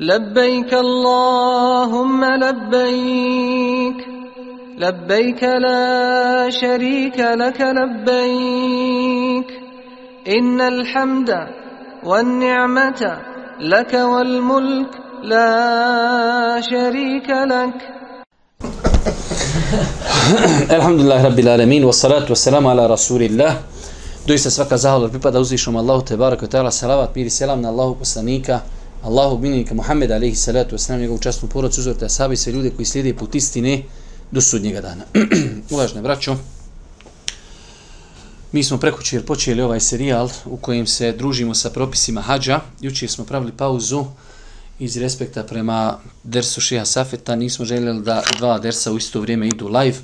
لبيك اللهم لبيك لبيك لا شريك لك لبيك. إن الحمد والنعمة لك والملك لا شريك لك. الحمد لله رب العالمين والصلاة والسلام على رسول الله دوست svaka zahvala pripada uzvišom Allahu te barekatu ta'ala salavat piri selam na Allahu poslanika Allahu binika Muhammed alejhi salatu wa njegovu časnu porodicu uzorte ashabi sve ljude koji slijede put istine do sudnjega dana. Uvažne braćo, mi smo prekočer počeli ovaj serijal u kojem se družimo sa propisima hađa. Jučer smo pravili pauzu iz respekta prema dersu Šeha Safeta. Nismo željeli da dva dersa u isto vrijeme idu live.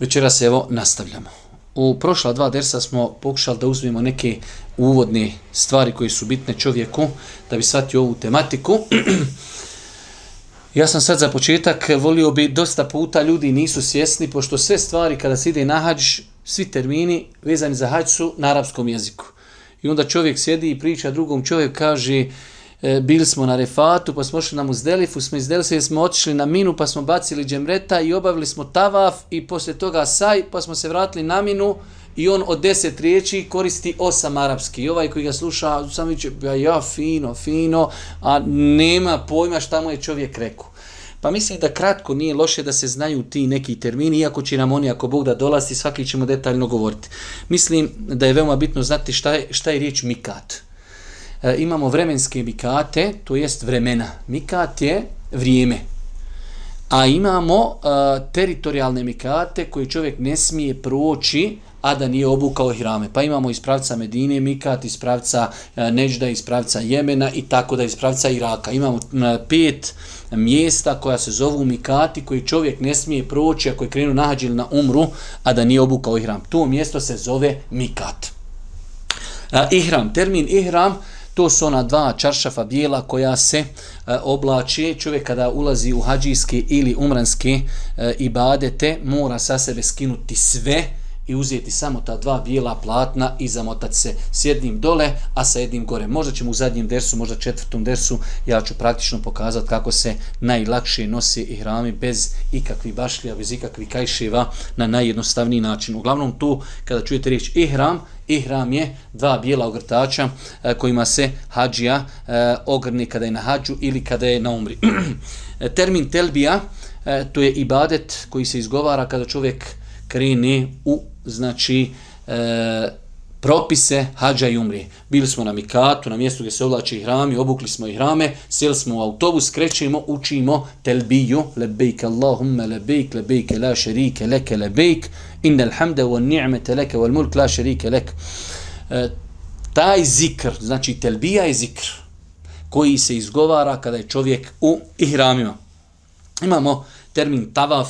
Večera se evo nastavljamo. U prošla dva dersa smo pokušali da uzmemo neke uvodne stvari koje su bitne čovjeku da bi shvatio ovu tematiku. Ja sam sad za početak volio bi dosta puta ljudi nisu svjesni pošto sve stvari kada se ide na hađ, svi termini vezani za hađ su na arapskom jeziku. I onda čovjek sjedi i priča drugom čovjek kaže e, bili smo na refatu pa smo ošli na muzdelifu, smo iz Delise, smo otišli na minu pa smo bacili džemreta i obavili smo tavaf i poslije toga saj pa smo se vratili na minu i on od deset riječi koristi osam arapski. I ovaj koji ga sluša, sam viće, ja, ja, fino, fino, a nema pojma šta mu je čovjek rekao. Pa mislim da kratko nije loše da se znaju ti neki termini, iako će nam oni, ako Bog da dolazi, svaki ćemo detaljno govoriti. Mislim da je veoma bitno znati šta je, šta je riječ mikat. E, imamo vremenske mikate, to jest vremena. Mikat je vrijeme. A imamo e, teritorijalne mikate koje čovjek ne smije proći, a da nije obukao hirame. Pa imamo iz pravca Medine Mikat, iz pravca e, uh, Nežda, iz pravca Jemena i tako da iz pravca Iraka. Imamo pet mjesta koja se zovu Mikati koji čovjek ne smije proći ako je krenuo nahađil na umru, a da nije obukao ihram. To mjesto se zove Mikat. Uh, ihram, termin ihram, To su ona dva čaršafa bijela koja se e, oblače. Čovjek kada ulazi u hađijske ili umranske e, ibadete mora sa sebe skinuti sve i uzeti samo ta dva bijela platna i zamotati se s jednim dole, a sa jednim gore. Možda ćemo u zadnjem dersu, možda četvrtom dersu, ja ću praktično pokazati kako se najlakše nosi i hrami bez ikakvih bašlija, bez ikakvih kajševa na najjednostavniji način. Uglavnom tu, kada čujete riječ ihram, ihram je dva bijela ogrtača e, kojima se hađija e, ogrni kada je na hađu ili kada je na umri. Termin telbija, e, to je ibadet koji se izgovara kada čovjek krene u znači e, propise hađa i umrije. Bili smo na Mikatu, na mjestu gdje se oblači hrami, obukli smo i hrame, sjeli smo u autobus, krećemo, učimo telbiju, lebejk Allahumme lebejk, lebejk la šerike leke lebejk, innal hamda wa ni'mete leke wal mulk la šerike leke. E, taj zikr, znači telbija je zikr, koji se izgovara kada je čovjek u ihramima. Imamo termin tavaf,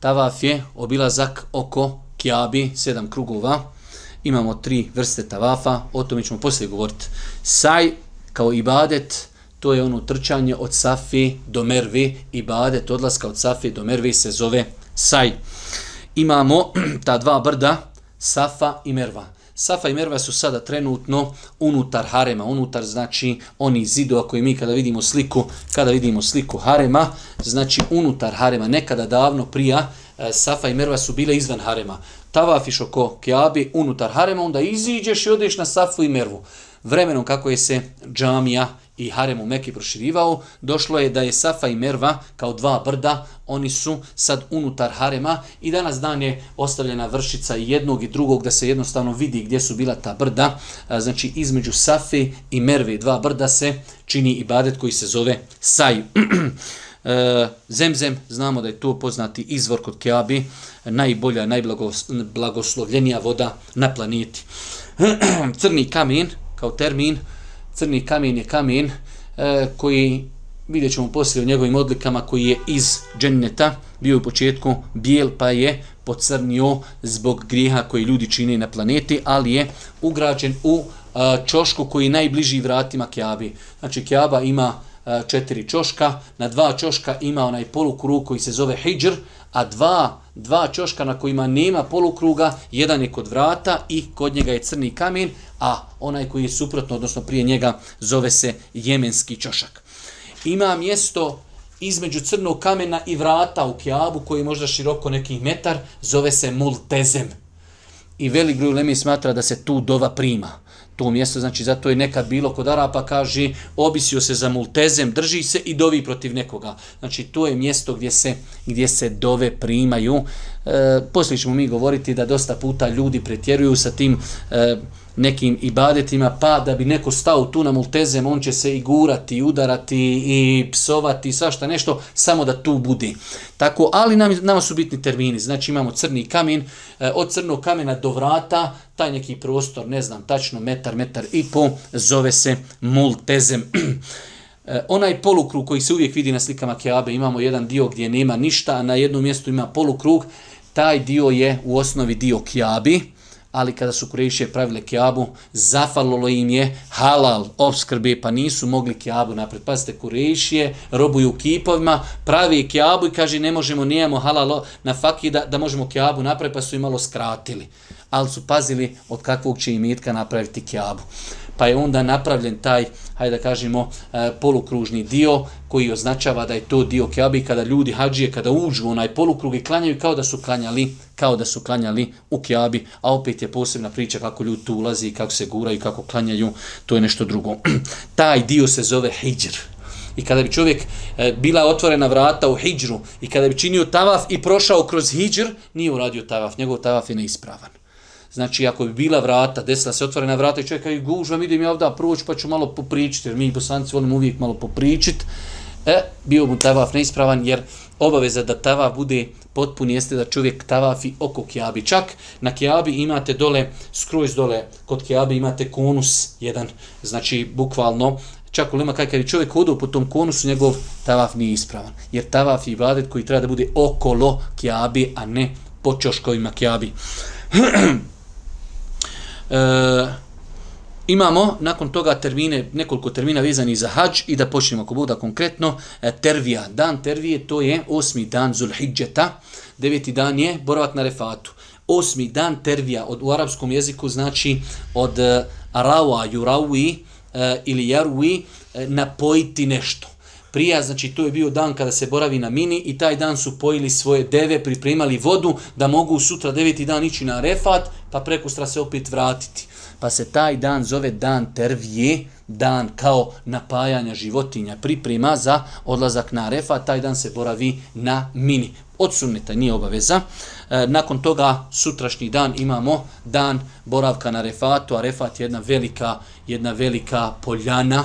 tavaf je obilazak oko Kjabi, sedam krugova. Imamo tri vrste tavafa, o tome ćemo poslije govoriti. Saj, kao ibadet, to je ono trčanje od Safi do Mervi. Ibadet, odlaska od Safi do Mervi se zove Saj. Imamo ta dva brda, Safa i Merva. Safa i Merva su sada trenutno unutar harema, unutar znači oni zidova koji mi kada vidimo sliku, kada vidimo sliku harema, znači unutar harema, nekada davno prija E, Safa i Merva su bile izvan harema. Tavafiš oko Kjabi unutar harema, onda iziđeš i odeš na Safu i Mervu. Vremenom kako je se džamija i harem u Meki proširivao, došlo je da je Safa i Merva kao dva brda, oni su sad unutar harema i danas dan je ostavljena vršica jednog i drugog da se jednostavno vidi gdje su bila ta brda. E, znači između Safe i Merve dva brda se čini ibadet koji se zove Saj. E, zemzem, znamo da je to poznati izvor kod Kjabi, najbolja, najblagoslovljenija voda na planeti. Crni kamen, kao termin, crni kamen je kamen e, koji, vidjet ćemo poslije o njegovim odlikama, koji je iz dženneta, bio u početku bijel pa je pocrnio zbog grijeha koji ljudi čine na planeti, ali je ugrađen u e, čošku koji je najbliži vratima Kjabi. Znači Kjaba ima četiri čoška, na dva čoška ima onaj polukrug koji se zove hijđr, a dva, dva čoška na kojima nema polukruga, jedan je kod vrata i kod njega je crni kamen, a onaj koji je suprotno, odnosno prije njega, zove se jemenski čošak. ima mjesto između crnog kamena i vrata u Kjabu, koji je možda široko neki metar, zove se Multezem. I velik broj Lemi smatra da se tu dova prima to mjesto, znači zato je nekad bilo kod Arapa, kaže, obisio se za multezem, drži se i dovi protiv nekoga. Znači to je mjesto gdje se, gdje se dove primaju. E, poslije ćemo mi govoriti da dosta puta ljudi pretjeruju sa tim e, nekim ibadetima, pa da bi neko stao tu na multezem, on će se i gurati, i udarati, i psovati, svašta nešto, samo da tu budi. Tako, ali nam, nama su bitni termini. Znači imamo crni kamen, e, od crnog kamena do vrata, taj neki prostor, ne znam, tačno metar, metar i po, zove se multezem. E, onaj polukrug koji se uvijek vidi na slikama Keabe, imamo jedan dio gdje nema ništa, a na jednom mjestu ima polukrug, taj dio je u osnovi dio Keabi, ali kada su Kurejšije pravile Keabu, zafalilo im je halal obskrbe, pa nisu mogli Keabu napred. Pazite, Kurejšije robuju kipovima, pravi Keabu i kaže ne možemo, nijemo halal na faki da, da možemo Keabu napred, pa su im malo skratili. Ali su pazili od kakvog će imitka napraviti Keabu pa je onda napravljen taj, hajde da kažemo, e, polukružni dio koji označava da je to dio Keabi kada ljudi hađije, kada uđu u onaj polukrug i klanjaju kao da su klanjali, kao da su klanjali u Keabi, a opet je posebna priča kako ljudi tu ulazi, kako se guraju, kako klanjaju, to je nešto drugo. taj dio se zove hijđr. I kada bi čovjek e, bila otvorena vrata u hijđru i kada bi činio tavaf i prošao kroz hijđr, nije uradio tavaf, njegov tavaf je neispravan. Znači, ako bi bila vrata, desila se otvorena vrata i čovjek kaže, gužvam, idem ja ovdje proći pa ću malo popričiti, jer mi bosanci volimo uvijek malo popričiti, e, bio mu tavaf neispravan, jer obaveza da tavaf bude potpun jeste da čovjek tavafi oko kjabi. Čak na kjabi imate dole, skroz dole, kod kjabi imate konus jedan, znači bukvalno, čak u lema kaj kad je čovjek hodao po tom konusu, njegov tavaf nije ispravan. Jer tavaf je ibadet koji treba da bude okolo kjabi, a ne po čoškovima kjabi. E, imamo nakon toga termine, nekoliko termina vezani za hađ i da počnemo ako bude konkretno. E, tervija, dan tervije, to je osmi dan Zulhidžeta, deveti dan je boravak na refatu. Osmi dan tervija od, u arapskom jeziku znači od e, uh, arawa, jurawi uh, e, ili jarwi uh, e, napojiti nešto. Prija, znači to je bio dan kada se boravi na mini i taj dan su pojili svoje deve, pripremali vodu da mogu sutra deveti dan ići na refat, pa preko stra se opet vratiti. Pa se taj dan zove dan tervije, dan kao napajanja životinja, priprema za odlazak na refat, taj dan se boravi na mini. Od sunneta nije obaveza. E, nakon toga sutrašnji dan imamo dan boravka na refatu, a refat je jedna velika, jedna velika poljana,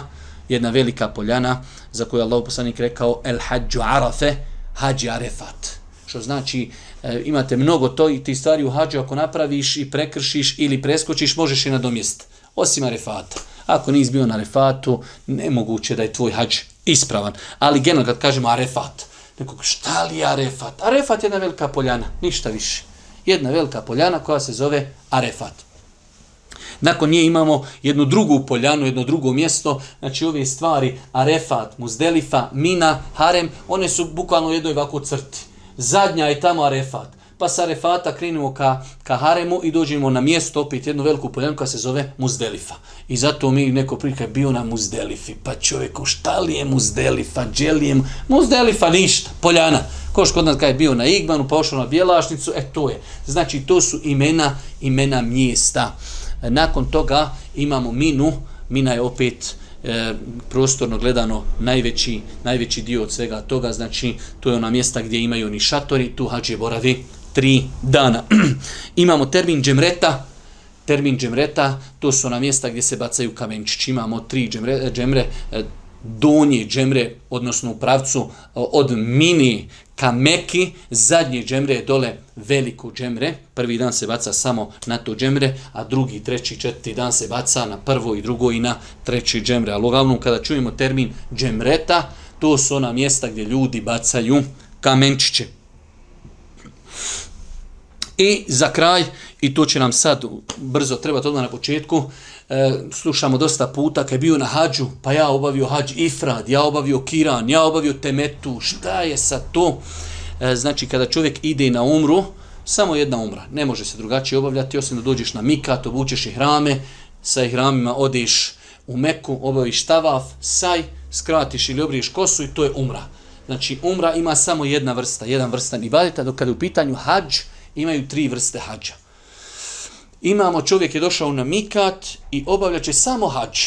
jedna velika poljana za koju Allah poslanik rekao el hađu arafe, hađi arefat. Što znači e, imate mnogo to i ti stvari u hađu ako napraviš i prekršiš ili preskočiš možeš i nadomjest. Osim arefata. Ako nisi bio na arefatu, nemoguće da je tvoj hađ ispravan. Ali generalno kad kažemo arefat, nekog šta li je arefat? Arefat je jedna velika poljana, ništa više. Jedna velika poljana koja se zove arefat. Nakon nje imamo jednu drugu poljanu, jedno drugo mjesto, znači ove stvari, Arefat, Muzdelifa, Mina, Harem, one su bukvalno u jednoj ovako crti. Zadnja je tamo Arefat. Pa sa Arefata krenemo ka, ka Haremu i dođemo na mjesto, opet jednu veliku poljanu koja se zove Muzdelifa. I zato mi neko prilike bio na Muzdelifi. Pa čovjeku, šta li je Muzdelifa, dželijem? Muzdelifa ništa, poljana. Koš kod nas kada je bio na Igmanu, pa pošao na Bjelašnicu, e to je. Znači, to su imena, imena mjesta. Nakon toga imamo minu, mina je opet e, prostorno gledano najveći, najveći dio od svega toga, znači to je ona mjesta gdje imaju oni šatori, tu hađe boravi tri dana. imamo termin džemreta, termin džemreta, to su ona mjesta gdje se bacaju kamenčići, imamo tri džemre, džemre e, donje džemre, odnosno u pravcu e, od mini ka Meki, zadnje džemre je dole veliko džemre, prvi dan se baca samo na to džemre, a drugi, treći, četvrti dan se baca na prvo i drugo i na treći džemre. Ali uglavnom kada čujemo termin džemreta, to su ona mjesta gdje ljudi bacaju kamenčiće. I za kraj, i to će nam sad brzo trebati odmah na početku, e, slušamo dosta puta, kad je bio na hađu, pa ja obavio hađ ifrad, ja obavio kiran, ja obavio temetu, šta je sa to? E, znači, kada čovjek ide na umru, samo jedna umra, ne može se drugačije obavljati, osim da dođeš na mikat, obučeš i hrame, sa ihramima odeš u Meku, obaviš tavaf, saj, skratiš ili obriješ kosu i to je umra. Znači, umra ima samo jedna vrsta, jedan vrstan ibadeta, dok kada je u pitanju hađ, imaju tri vrste hađa. Imamo, čovjek je došao na mikat i obavljaće samo hađ.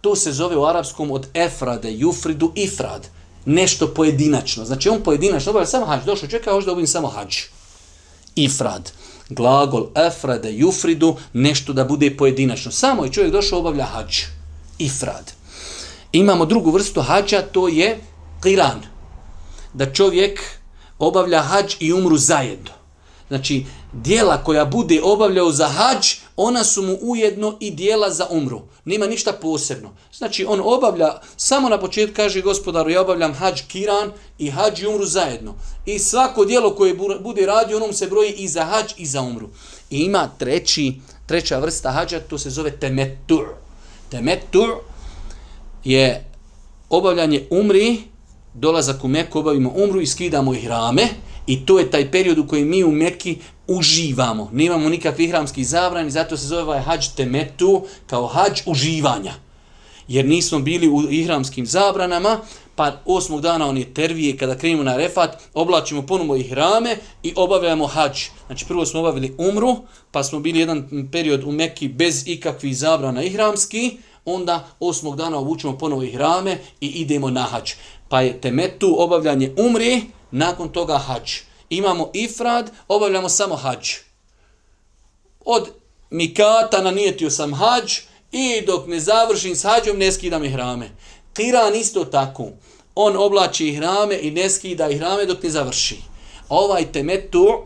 To se zove u arapskom od efrade, jufridu, ifrad. Nešto pojedinačno. Znači, on pojedinačno obavlja samo hađ. Došao čeka, hoće da obavim samo hađ. Ifrad. Glagol efrade, jufridu, nešto da bude pojedinačno. Samo je čovjek došao obavlja hađ. Ifrad. Imamo drugu vrstu hađa, to je qiran. Da čovjek obavlja hađ i umru zajedno. Znači, dijela koja bude obavljao za hađ, ona su mu ujedno i dijela za umru. Nima ništa posebno. Znači, on obavlja, samo na početku kaže gospodaru, ja obavljam hađ kiran i hađ i umru zajedno. I svako dijelo koje bude radio, onom se broji i za hađ i za umru. I ima treći, treća vrsta hađa, to se zove temetur. Temetur je obavljanje umri, dolazak u Meku, obavimo umru i skidamo ih rame. I to je taj period u kojem mi u Mekki uživamo. Nemamo nikakvih ihramskih zabrani, zato se zove ovaj hađ temetu kao hađ uživanja. Jer nismo bili u ihramskim zabranama, pa osmog dana on je tervije, kada krenemo na refat, oblačimo ponovo ihrame i obavljamo hađ. Znači prvo smo obavili umru, pa smo bili jedan period u Mekki bez ikakvih zabrana ihramski, onda osmog dana obučemo ponovo ihrame i idemo na hađ. Pa je temetu obavljanje umri, nakon toga hađ. Imamo ifrad, obavljamo samo hađ. Od mikata nanijetio sam hađ i dok ne završim s hađom ne skidam i hrame. Kiran isto tako. On oblači hrame i ne skida i hrame dok ne završi. Ovaj temetu,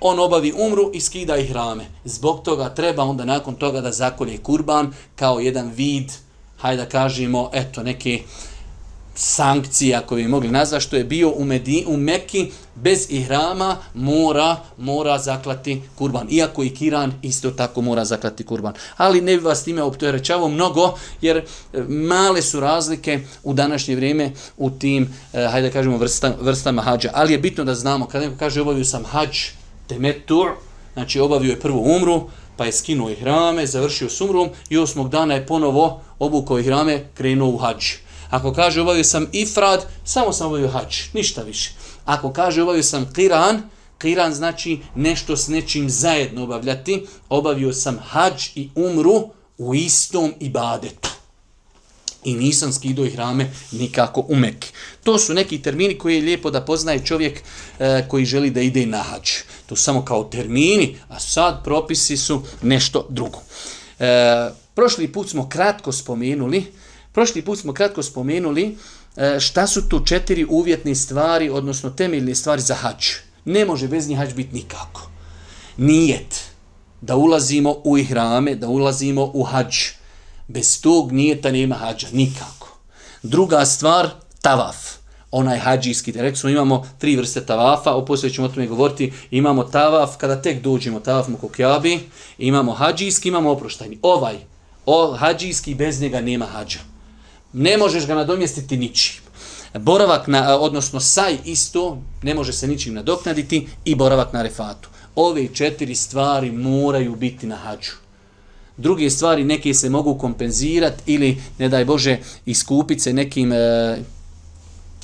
on obavi umru i skida ihrame. Zbog toga treba onda nakon toga da zakolje kurban kao jedan vid, hajde da kažemo, eto, neke sankcije, ako bi mogli nazvati, što je bio u, Medi, u Mekki bez ihrama, mora, mora zaklati kurban. Iako i Kiran isto tako mora zaklati kurban. Ali ne bi vas time optojerećavo mnogo, jer e, male su razlike u današnje vrijeme u tim, eh, hajde da kažemo, vrsta, vrstama hađa. Ali je bitno da znamo, kada neko kaže obavio sam hađ, temetur, znači obavio je prvu umru, pa je skinuo ihrame, završio s umrom i osmog dana je ponovo obukao ihrame, krenuo u hađu. Ako kaže obavio sam ifrad, samo sam obavio hač, ništa više. Ako kaže obavio sam kiran, kiran znači nešto s nečim zajedno obavljati, obavio sam hađ i umru u istom ibadetu. I nisam skidao ih rame nikako u Mekke. To su neki termini koji je lijepo da poznaje čovjek e, koji želi da ide na hađ. To samo kao termini, a sad propisi su nešto drugo. E, prošli put smo kratko spomenuli, Prošli put smo kratko spomenuli e, šta su tu četiri uvjetne stvari, odnosno temeljne stvari za hač. Ne može bez njih hač biti nikako. Nijet da ulazimo u ihrame, da ulazimo u hađ. Bez tog nijeta nema hađa, nikako. Druga stvar, tavaf. Onaj hađijski, rekli smo imamo tri vrste tavafa, o poslije ćemo o tome govoriti, imamo tavaf, kada tek dođemo, tavaf mu kokjabi, imamo hađijski, imamo oproštajni. Ovaj, o, hađijski, bez njega nema hađa. Ne možeš ga nadomjestiti ničim. Boravak na, odnosno saj isto, ne može se ničim nadoknaditi i boravak na refatu. Ove četiri stvari moraju biti na hađu. Druge stvari neke se mogu kompenzirati ili, ne daj Bože, iskupiti se nekim e,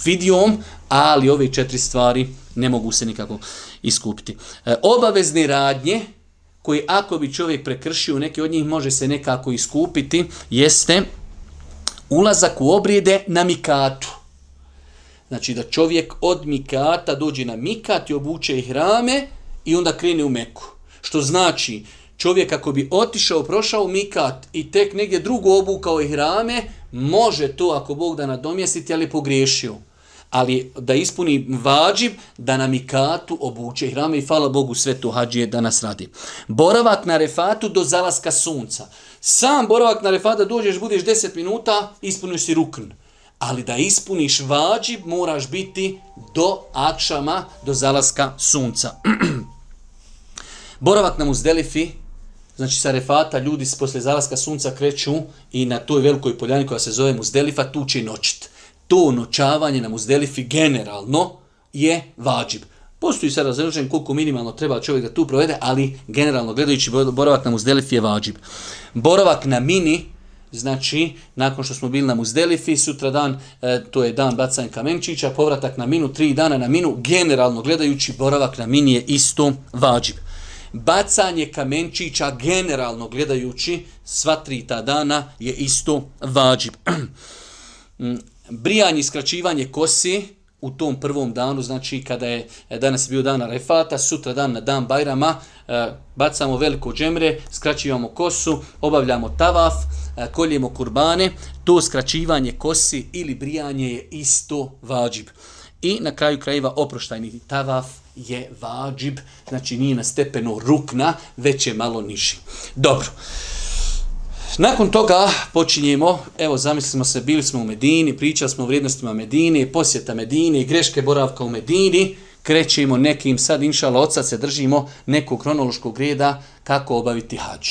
vidijom, ali ove četiri stvari ne mogu se nikako iskupiti. E, obavezne radnje, koji ako bi čovjek prekršio, neke od njih može se nekako iskupiti, jeste ulazak u obrijede na mikatu. Znači da čovjek od mikata dođe na mikat i obuče ih rame i onda krene u meku. Što znači čovjek ako bi otišao, prošao mikat i tek negdje drugo obukao ih rame, može to ako Bog da nadomjestiti, ali pogriješio. Ali da ispuni vađib da na mikatu obuče hrame i hvala Bogu sve to hađije danas radi. Boravak na refatu do zalaska sunca. Sam boravak na refata dođeš, budeš 10 minuta, ispuniš si rukn. Ali da ispuniš vađib, moraš biti do akšama, do zalaska sunca. boravak na muzdelifi, znači sa refata, ljudi posle zalaska sunca kreću i na toj velikoj poljani koja se zove muzdelifa, tu će noćit. To noćavanje na muzdelifi generalno je vađib. Postoji sada razređen koliko minimalno treba čovjek da tu provede, ali generalno gledajući boravak na Muzdelifi je vađib. Boravak na Mini, znači, nakon što smo bili na Muzdelifi, sutra dan, e, to je dan bacanja kamenčića, povratak na minu, tri dana na minu, generalno gledajući, boravak na mini je isto vađib. Bacanje kamenčića, generalno gledajući, sva tri ta dana je isto vađib. Mm, Brijanje, skraćivanje kosi, u tom prvom danu, znači kada je e, danas bio dan Refata, sutra dan na dan Bajrama, e, bacamo veliko džemre, skraćivamo kosu, obavljamo tavaf, e, koljemo kurbane, to skraćivanje kosi ili brijanje je isto vađib. I na kraju krajeva oproštajni tavaf je vađib, znači nije na stepenu rukna, već je malo niži. Dobro. Nakon toga počinjemo, evo zamislimo se, bili smo u Medini, pričali smo o vrijednostima Medine, posjeta Medine, greške boravka u Medini, krećemo nekim, sad inšala od sad se držimo nekog kronološkog reda kako obaviti hađ.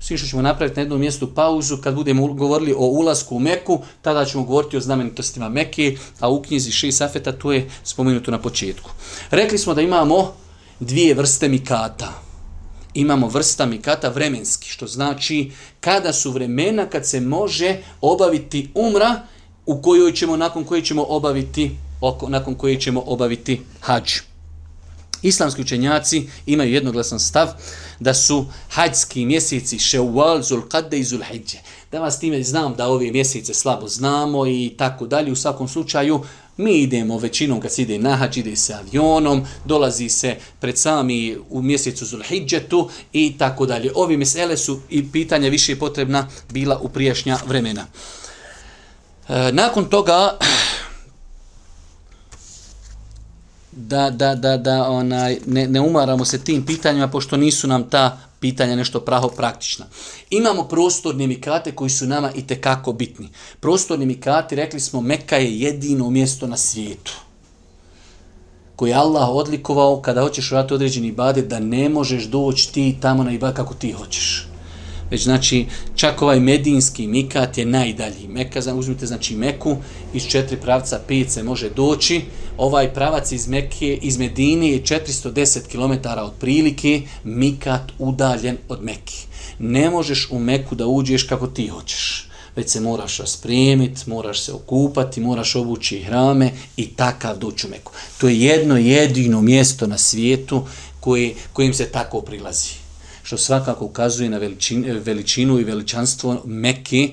Svi što ćemo napraviti na jednom mjestu pauzu, kad budemo govorili o ulasku u Meku, tada ćemo govoriti o znamenitostima Meke, a u knjizi Ši Safeta to je spomenuto na početku. Rekli smo da imamo dvije vrste mikata imamo vrsta mikata vremenski, što znači kada su vremena kad se može obaviti umra u kojoj ćemo, nakon koje ćemo obaviti oko, nakon koje ćemo obaviti hađ. Islamski učenjaci imaju jednoglasan stav da su hađski mjeseci Ševal, Zulqadde i Zulhidje. Da vas time znam da ove mjesece slabo znamo i tako dalje. U svakom slučaju Mi idemo većinom kad se ide na hađ, ide se avionom, dolazi se pred sami u mjesecu Zulhidžetu i tako dalje. Ovi mesele su i pitanja više potrebna bila u prijašnja vremena. E, nakon toga da, da, da, da onaj, ne, ne umaramo se tim pitanjima pošto nisu nam ta pitanja nešto praho praktična. Imamo prostorne mikate koji su nama i kako bitni. Prostorni mikati, rekli smo, Meka je jedino mjesto na svijetu koje Allah odlikovao kada hoćeš urati određeni ibadet da ne možeš doći ti tamo na ibadet kako ti hoćeš. Već znači, čak ovaj medinski mikat je najdalji. Meka, uzmite znači Meku, iz četiri pravca pet se može doći. Ovaj pravac iz Mekke, iz Medine je 410 km od prilike, mikat udaljen od Mekke. Ne možeš u Meku da uđeš kako ti hoćeš već se moraš raspremiti, moraš se okupati, moraš obući hrame i takav doći u Meku. To je jedno jedino mjesto na svijetu koje, kojim se tako prilazi što svakako ukazuje na veličinu, veličinu i veličanstvo Mekke,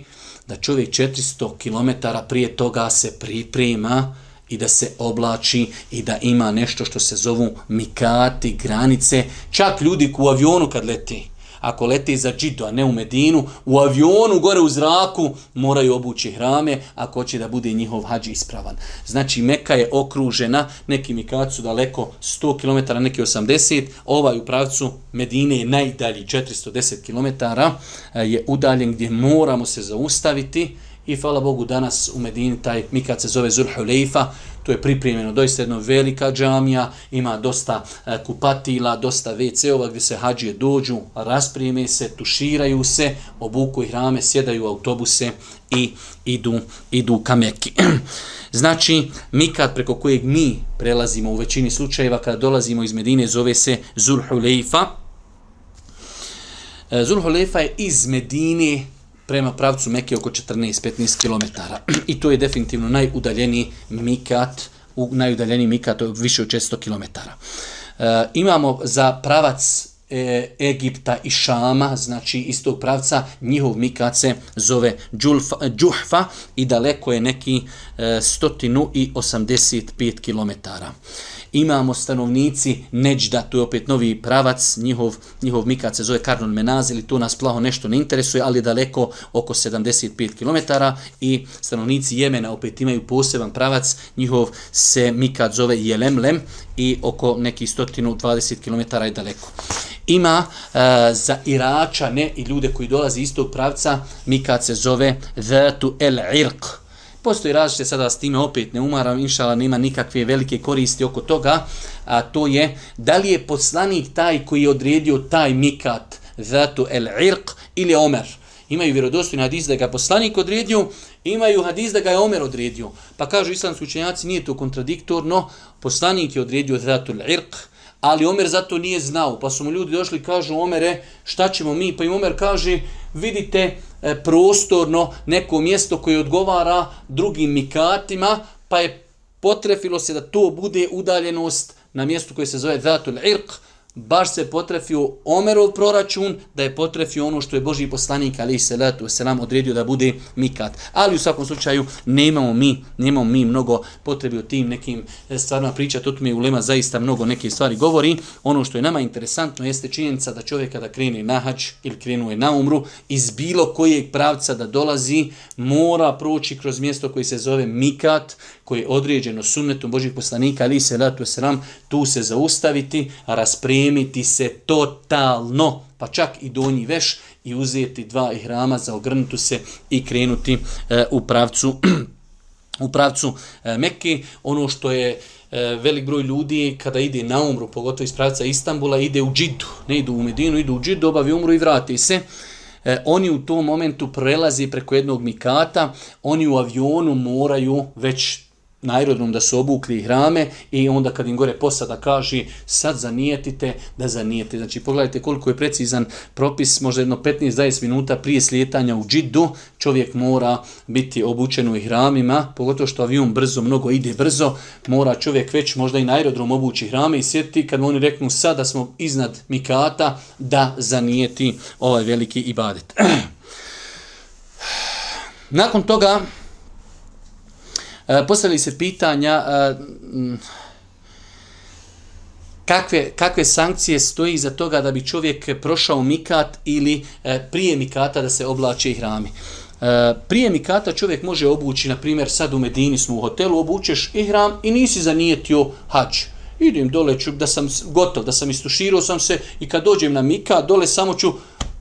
da čovjek 400 km prije toga se priprema i da se oblači i da ima nešto što se zovu mikati, granice, čak ljudi u avionu kad leti ako lete za Džidu, a ne u Medinu, u avionu gore u zraku moraju obući hrame ako hoće da bude njihov hađi ispravan. Znači Meka je okružena, neki mikad su daleko 100 km, neki 80, ovaj u pravcu Medine je najdalji 410 km, e, je udaljen gdje moramo se zaustaviti i hvala Bogu danas u Medini taj Mikat se zove Zulhulejfa, to je pripremljeno doista jedna velika džamija, ima dosta e, kupatila, dosta WC-ova gdje se hađije dođu, rasprijeme se, tuširaju se, obuku i hrame, sjedaju u autobuse i idu, idu ka Mekki. znači, mikad preko kojeg mi prelazimo u većini slučajeva kada dolazimo iz Medine zove se Zulhulejfa. E, Zulhulejfa je iz Medine prema pravcu Mekke oko 14-15 km. I to je definitivno najudaljeniji mikat, u najudaljeniji mikat više od 400 km. E, imamo za pravac e, Egipta i Šama, znači istog pravca, njihov mikat se zove Džulfa, Džuhfa i daleko je neki e, 185 km imamo stanovnici Neđda, to je opet novi pravac, njihov, njihov mikat se zove Karnon Menazil i tu nas plaho nešto ne interesuje, ali daleko oko 75 km i stanovnici Jemena opet imaju poseban pravac, njihov se mikat zove Jelemlem i oko nekih 120 km je daleko. Ima e, za Irača, ne i ljude koji dolaze iz tog pravca, mikat se zove Zatu El Irq, Postoji različite, sada s time opet ne umaram, inšala nema nikakve velike koristi oko toga, a to je da li je poslanik taj koji je odredio taj mikat zatu el irq ili omer. Imaju vjerodostojni hadis da ga poslanik odredio, imaju hadis da ga je omer odredio. Pa kažu islamski učenjaci, nije to kontradiktorno, poslanik je odredio zatu el irq, ali Omer zato nije znao. Pa su mu ljudi došli kažu Omere, šta ćemo mi? Pa im Omer kaže, vidite, E, prostorno neko mjesto koje odgovara drugim mikatima, pa je potrefilo se da to bude udaljenost na mjestu koje se zove Zatul Irq, baš se potrefio Omerov proračun, da je potrefio ono što je Boži poslanik, ali se letu se nam odredio da bude mikat. Ali u svakom slučaju nemamo mi, nemamo mi mnogo potrebi o tim nekim e, stvarima pričati, to mi je ulema zaista mnogo neke stvari govori. Ono što je nama interesantno jeste činjenica da čovjek kada krene na hač ili krenuje na umru, iz bilo kojeg pravca da dolazi, mora proći kroz mjesto koji se zove mikat, koje je određeno sunnetom Božih poslanika, ali se letu se nam tu se zaustaviti, raspremiti se totalno, pa čak i donji veš i uzeti dva ihrama za ogrnutu se i krenuti e, u pravcu u pravcu e, Mekke. Ono što je e, velik broj ljudi kada ide na umru, pogotovo iz pravca Istambula, ide u džidu. Ne idu u Medinu, idu u džidu, obavi umru i vrati se. E, oni u tom momentu prelazi preko jednog mikata, oni u avionu moraju već na aerodrom da su obukli hrame i onda kad im gore posada kaže sad zanijetite da zanijete. Znači pogledajte koliko je precizan propis, možda jedno 15-20 minuta prije slijetanja u džidu čovjek mora biti obučen u hramima, pogotovo što avion brzo, mnogo ide brzo, mora čovjek već možda i na aerodrom obući hrame i sjetiti kad oni reknu sad da smo iznad Mikata da zanijeti ovaj veliki ibadet. Nakon toga E, postavili se pitanja e, kakve, kakve sankcije stoji za toga da bi čovjek prošao mikat ili e, prije mikata da se oblače i hrami. Prije mikata čovjek može obući, na primjer sad u Medini smo u hotelu, obučeš i hram i nisi zanijetio hač. Idem dole, ću, da sam gotov, da sam istuširao sam se i kad dođem na mikat, dole samo ću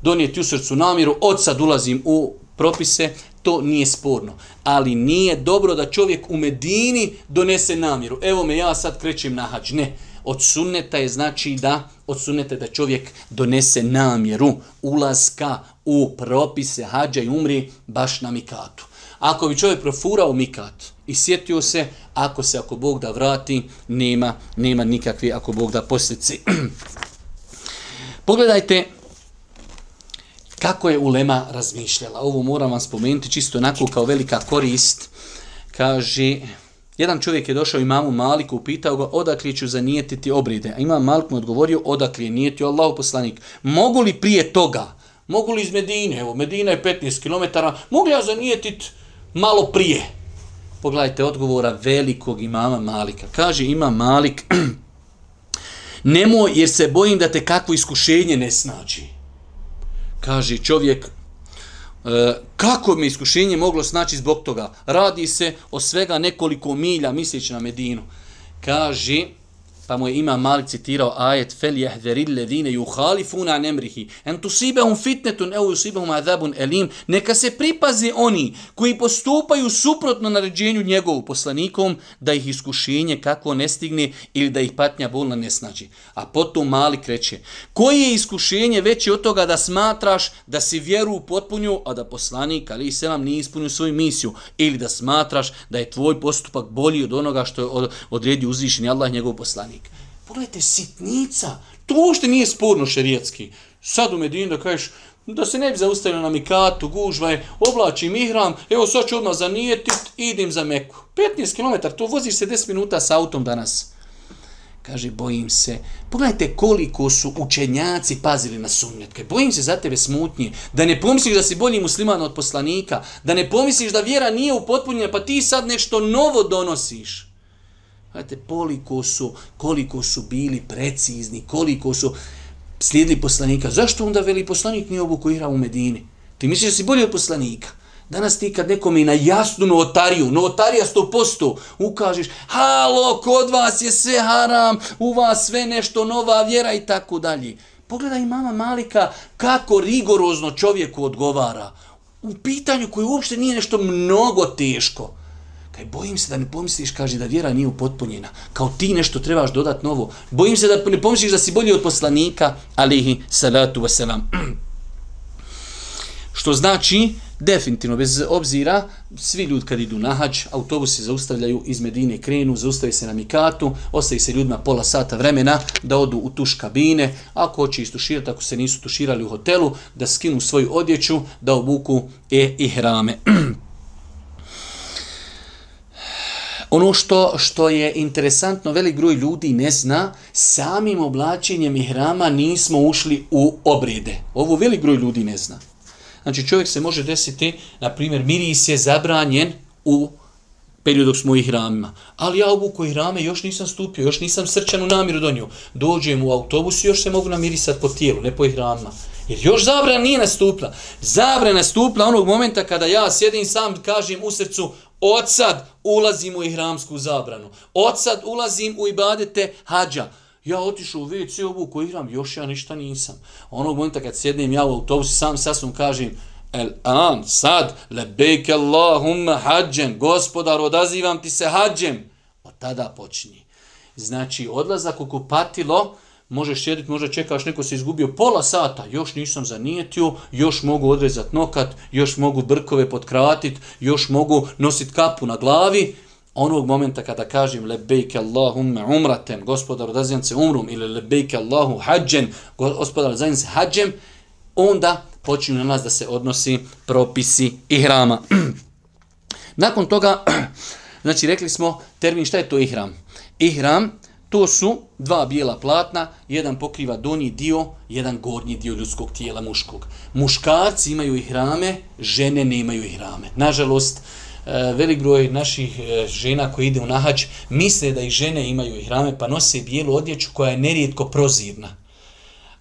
donijeti u srcu namjeru, od sad ulazim u propise, to nije sporno. Ali nije dobro da čovjek u Medini donese namjeru. Evo me, ja sad krećem na hađ. Ne. Od sunneta je znači da od sunneta da čovjek donese namjeru ulaska u propise hađa i umri baš na mikatu. Ako bi čovjek profurao mikat i sjetio se, ako se, ako Bog da vrati, nema, nema nikakve, ako Bog da posljedice. Pogledajte, kako je Ulema razmišljala. Ovo moram vam spomenuti čisto onako kao velika korist. Kaže, jedan čovjek je došao imamu Maliku, upitao ga odakle ću zanijetiti obride. A imam Malik mu odgovorio odakle je nijetio Allahu poslanik. Mogu li prije toga, mogu li iz Medine, evo Medina je 15 km, mogu ja zanijetiti malo prije? Pogledajte odgovora velikog imama Malika. Kaže imam Malik, nemoj jer se bojim da te kakvo iskušenje ne snađi kaže čovjek, e, kako mi iskušenje moglo snaći zbog toga? Radi se o svega nekoliko milja misleći na Medinu. Kaže, pa mu je ima Malik citirao ajet fel jehderi ledine juhalifuna amrihi en tusibahum fitnetun eu yusibahum adhabun elim neka se pripazi oni koji postupaju suprotno naređenju njegovu poslanikom da ih iskušenje kako ne stigne ili da ih patnja bolna ne snađi. A potom Malik reče koji je iskušenje veće od toga da smatraš da si vjeru potpunju a da poslanik ali se nam nije ispunio svoju misiju ili da smatraš da je tvoj postupak bolji od onoga što je odredio uzvišeni Allah njegov poslanik. Pogledajte, sitnica, to uopšte nije sporno šerijatski. Sad u Medinu da kažeš, da se ne bi zaustavio na mikatu, je, oblačim ihram, evo sad ću odmah zanijetit, idem za Meku. 15 km, to voziš se 10 minuta sa autom danas. Kaže, bojim se. Pogledajte koliko su učenjaci pazili na sumnjetke. Bojim se za tebe smutnje. Da ne pomisliš da si bolji musliman od poslanika. Da ne pomisliš da vjera nije upotpunjena, pa ti sad nešto novo donosiš. Znate, koliko su, koliko su bili precizni, koliko su slijedili poslanika. Zašto onda veli poslanik nije obuku igra u Medini? Ti misliš da si bolji od poslanika? Danas ti kad nekom je na jasnu notariju, notarija 100%, ukažeš, halo, kod vas je sve haram, u vas sve nešto nova vjera i tako dalje. Pogledaj mama Malika kako rigorozno čovjeku odgovara. U pitanju koje uopšte nije nešto mnogo teško. Kaj bojim se da ne pomisliš, kaže da vjera nije upotpunjena. Kao ti nešto trebaš dodat novo. Bojim se da ne pomisliš da si bolji od poslanika, alihi salatu wasalam. Što znači definitivno, bez obzira, svi ljudi kad idu na hađ, autobusi zaustavljaju iz Medine, krenu, zaustavi se na Mikatu, ostaje se ljudima pola sata vremena da odu u tuš kabine, ako hoće istuširati, ako se nisu tuširali u hotelu, da skinu svoju odjeću, da obuku e i hrame. Ono što što je interesantno, velik broj ljudi ne zna, samim oblačenjem ihrama nismo ušli u obrede. Ovo velik broj ljudi ne zna. Znači čovjek se može desiti, na primjer, miris je zabranjen u periodu dok smo u ihramima. Ali ja obuku ihrame još nisam stupio, još nisam srčanu u namiru donio. Dođem u autobus i još se mogu namirisati po tijelu, ne po ihramima. Jer još zabrana nije nastupila. Zabrana nastupila onog momenta kada ja sjedim sam, kažem u srcu, od sad ulazim u ihramsku zabranu. Od sad ulazim u ibadete hađa. Ja otišu u WC ovu ihram, još ja ništa nisam. Onog momenta kad sjednem ja u autobusu, sam sasvom kažem, el an, sad, lebejke Allahumma hađem, gospodar, odazivam ti se hađem. Od tada počinje. Znači, odlazak u kupatilo, možeš sjediti, možda čekaš, neko se izgubio pola sata, još nisam zanijetio, još mogu odrezat nokat, još mogu brkove potkratit, još mogu nosit kapu na glavi, onog momenta kada kažem lebejke Allahumme umraten, gospodar odazivam se umrum, ili lebejke Allahu hađen, gospodar odazivam se hađem, onda počinju na nas da se odnosi propisi ihrama. Nakon toga, znači rekli smo termin šta je to ihram? Ihram, to su dva bijela platna, jedan pokriva donji dio, jedan gornji dio ljudskog tijela muškog. Muškarci imaju ihrame, žene nemaju ihrame. Nažalost, e, velik broj naših e, žena koji ide u nahač misle da i žene imaju ihrame pa nose bijelu odjeću koja je nerijetko prozirna.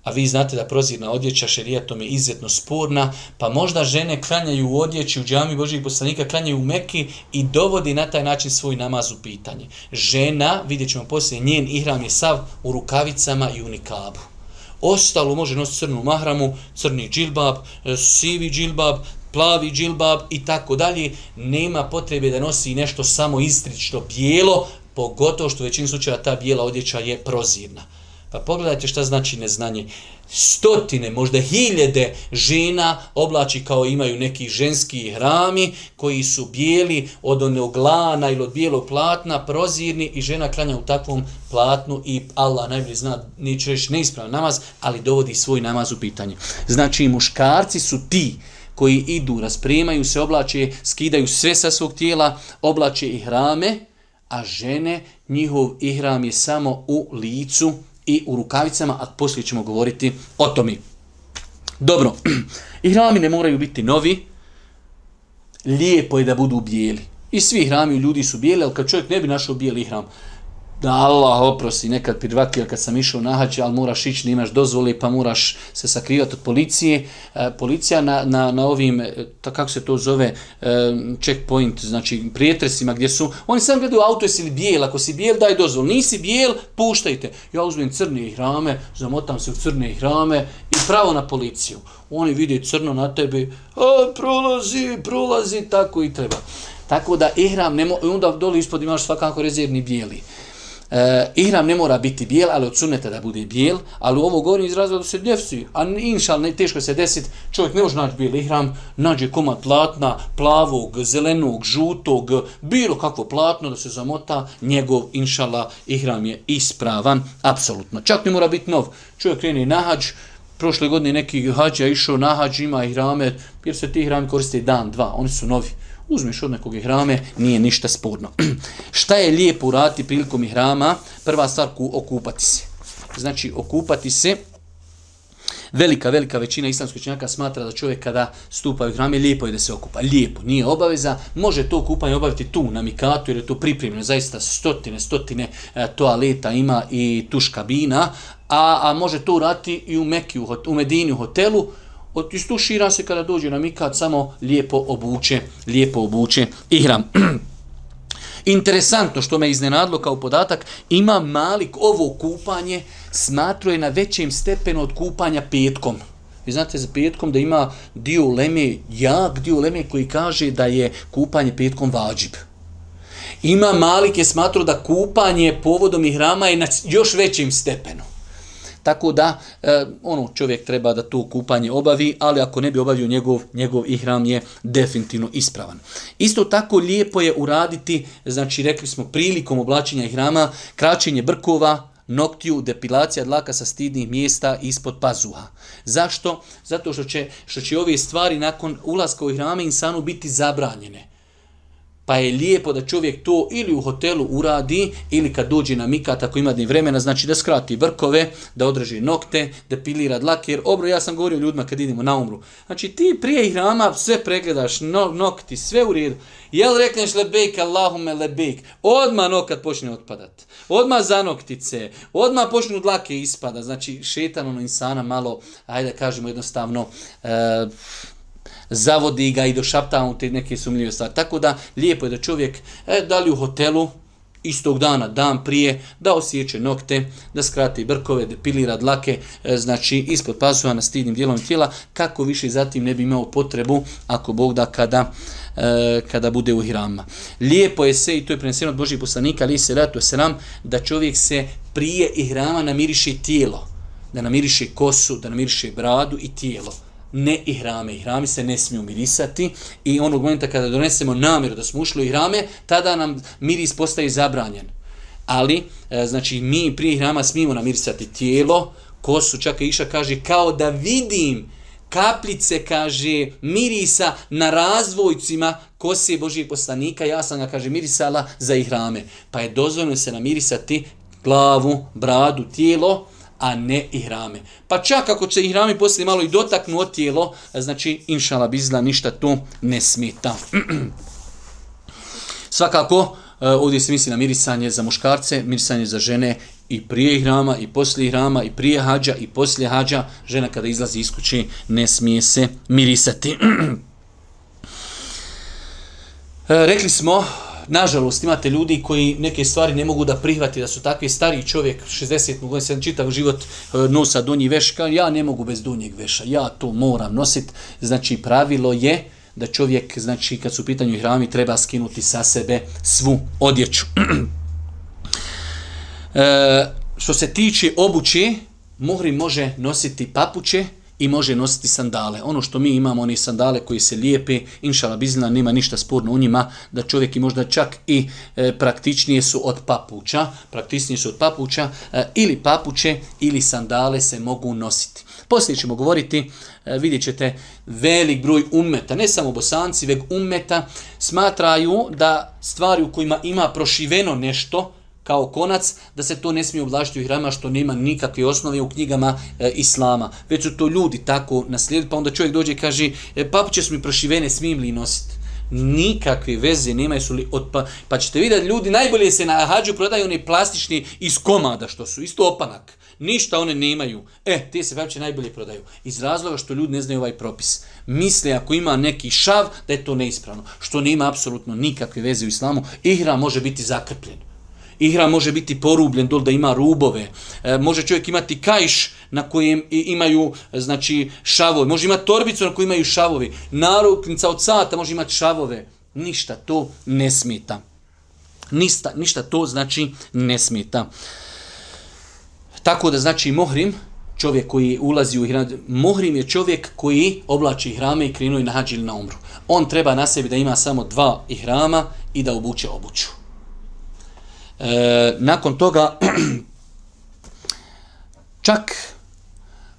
A vi znate da prozirna odjeća šerijatom je izuzetno sporna, pa možda žene klanjaju u odjeći u džami Božih poslanika, klanjaju u Mekki i dovodi na taj način svoj namaz u pitanje. Žena, vidjet ćemo poslije, njen ihram je sav u rukavicama i u nikabu. Ostalo može nositi crnu mahramu, crni džilbab, e, sivi džilbab, plavi džilbab i tako dalje, nema potrebe da nosi nešto samo istrično bijelo, pogotovo što u većini slučaja ta bijela odjeća je prozirna. Pa pogledajte šta znači neznanje. Stotine, možda hiljede žena oblači kao imaju neki ženski hrami koji su bijeli od onog lana ili od bijelog platna, prozirni i žena klanja u takvom platnu i Allah najbolje zna, neće reći neispravan namaz, ali dovodi svoj namaz u pitanje. Znači muškarci su ti koji idu, raspremaju se, oblače, skidaju sve sa svog tijela, oblače i hrame, a žene, njihov ihram je samo u licu i u rukavicama, a poslije ćemo govoriti o tome. Dobro, ihrami ne moraju biti novi, lijepo je da budu bijeli. I svi hrami ljudi su bijeli, ali kad čovjek ne bi našao bijeli ihram, da Allah oprosti nekad privatio kad sam išao na hađe, ali moraš ići, imaš dozvole, pa moraš se sakrivati od policije. E, policija na, na, na ovim, e, ta, kako se to zove, e, checkpoint, znači prijetresima gdje su, oni sam gledaju auto jesi li bijel, ako si bijel daj dozvol, nisi bijel, puštajte. Ja uzmem crne hrame, zamotam se u crne hrame i pravo na policiju. Oni vide crno na tebi, a, prolazi, prolazi, tako i treba. Tako da ihram, nemo, onda dole ispod imaš svakako rezervni bijeli. E, ihram ne mora biti bijel, ali od sunneta da bude bijel, ali ovo govorim iz razloga da se desi, a inšal ne teško se desiti, čovjek ne može naći bijel ihram, nađe komad platna, plavog, zelenog, žutog, bilo kakvo platno da se zamota, njegov inšala ihram je ispravan, apsolutno. Čak ne mora biti nov, čovjek kreni na hađ, prošle godine neki hađa išao na hađ, ima ihrame, jer se ti ihrami koriste dan, dva, oni su novi uzmeš od nekog ihrame, nije ništa sporno. Šta je lijepo uraditi prilikom ihrama? Prva stvar, okupati se. Znači, okupati se, velika, velika većina islamskih činjaka smatra da čovjek kada stupa u hrame, lijepo je da se okupa. Lijepo, nije obaveza. Može to kupanje obaviti tu, na mikatu, jer je to pripremljeno. Zaista stotine, stotine e, toaleta ima i tuš kabina, a, a može to urati i u Mekiju, u, Medini, u hotelu, istušira se kada dođe na mikat, samo lijepo obuče, lijepo obuče ihram. Interesantno što me iznenadlo kao podatak, ima malik ovo kupanje smatruje na većem stepenu od kupanja petkom. Vi znate za petkom da ima dio leme, jak dio leme koji kaže da je kupanje petkom vađib. Ima malik je smatruo da kupanje povodom ihrama je na još većim stepenu. Tako da e, ono čovjek treba da to kupanje obavi, ali ako ne bi obavio njegov, njegov ihram je definitivno ispravan. Isto tako lijepo je uraditi, znači rekli smo prilikom oblačenja ihrama, kraćenje brkova, noktiju, depilacija dlaka sa stidnih mjesta ispod pazuha. Zašto? Zato što će, što će ove stvari nakon ulaska u ihrame insanu biti zabranjene. Pa je lijepo da čovjek to ili u hotelu uradi, ili kad dođe na mikat, ako ima dni vremena, znači da skrati vrkove, da održi nokte, da pilira dlake, jer obro, ja sam govorio ljudima kad idemo na umru. Znači ti prije ihrama sve pregledaš, no, nokti, sve u redu. Jel rekneš lebejk, Allahume lebejk, odmah nokat počne otpadat. Odmah za noktice, odmah počnu dlake ispada. Znači šetan ono insana malo, ajde kažemo jednostavno, e, zavodi ga i došapta mu te neke sumljive stvari. Tako da lijepo je da čovjek, e, da li u hotelu, istog dana, dan prije, da osjeće nokte, da skrati brkove, depilira dlake, e, znači ispod pasuha na stidnim dijelom tijela, kako više zatim ne bi imao potrebu, ako Bog da, kada, e, kada bude u hirama. Lijepo je se, i to je preneseno od Božih poslanika, ali se ratu se nam, da čovjek se prije ihrama namiriše tijelo, da namiriše kosu, da namiriše bradu i tijelo ne ihrame. Ihrami se ne smiju mirisati i onog momenta kada donesemo namjeru da smo ušli u ihrame, tada nam miris postaje zabranjen. Ali, e, znači, mi prije ihrama smijemo namirisati tijelo, kosu, čak i iša kaže, kao da vidim kapljice, kaže, mirisa na razvojcima kose Božijeg poslanika, ja sam ga, kaže, mirisala za ihrame. Pa je dozvoljeno se namirisati glavu, bradu, tijelo, a ne ihrame. Pa čak ako će ihrami poslije malo i dotaknu od tijelo, znači inšala bizla ništa to ne smeta. Svakako, e, ovdje se misli na mirisanje za muškarce, mirisanje za žene i prije ihrama i poslije ihrama i prije hađa i poslije hađa. Žena kada izlazi iz kuće ne smije se mirisati. E, rekli smo, nažalost, imate ljudi koji neke stvari ne mogu da prihvati, da su takvi stari čovjek, 60 godina, sam čitav život e, nosa donji veš, kao ja ne mogu bez donjeg veša, ja to moram nositi. Znači, pravilo je da čovjek, znači, kad su u pitanju hrami, treba skinuti sa sebe svu odjeću. e, što se tiče obuće, Muhri može nositi papuće, i može nositi sandale. Ono što mi imamo, oni sandale koji se lijepe, inšala bizna, nema ništa sporno u njima, da čovjek i možda čak i e, praktičnije su od papuća, praktičnije su od papuća, e, ili papuće ili sandale se mogu nositi. Poslije ćemo govoriti, e, vidjet ćete, velik broj umeta, ne samo bosanci, veg umeta, smatraju da stvari u kojima ima prošiveno nešto, kao konac, da se to ne smije oblačiti u hrama što nema nikakve osnove u knjigama e, Islama. Već su to ljudi tako naslijedili, pa onda čovjek dođe i kaže, e, papuće su mi prošivene, smijem li nositi? Nikakve veze nemaju su li od pa, pa ćete vidjeti ljudi najbolje se na hađu prodaju oni plastični iz komada što su isto opanak. Ništa one nemaju. E te se papuće najbolje prodaju. Iz razloga što ljudi ne znaju ovaj propis. Misle ako ima neki šav da je to neispravno što nema apsolutno nikakve veze u islamu. Ihra može biti zakrpljen. Ihra može biti porubljen dol da ima rubove. E, može čovjek imati kajš na kojem imaju e, znači šavovi. Može imati torbicu na kojoj imaju šavovi. Naruknica od sata može imati šavove. Ništa to ne smeta. Ništa, ništa to znači ne smeta. Tako da znači mohrim, čovjek koji ulazi u ihram, mohrim je čovjek koji oblači hrame i krenuje na hađ ili na umru. On treba na sebi da ima samo dva ihrama i da obuče obuću. E, nakon toga, čak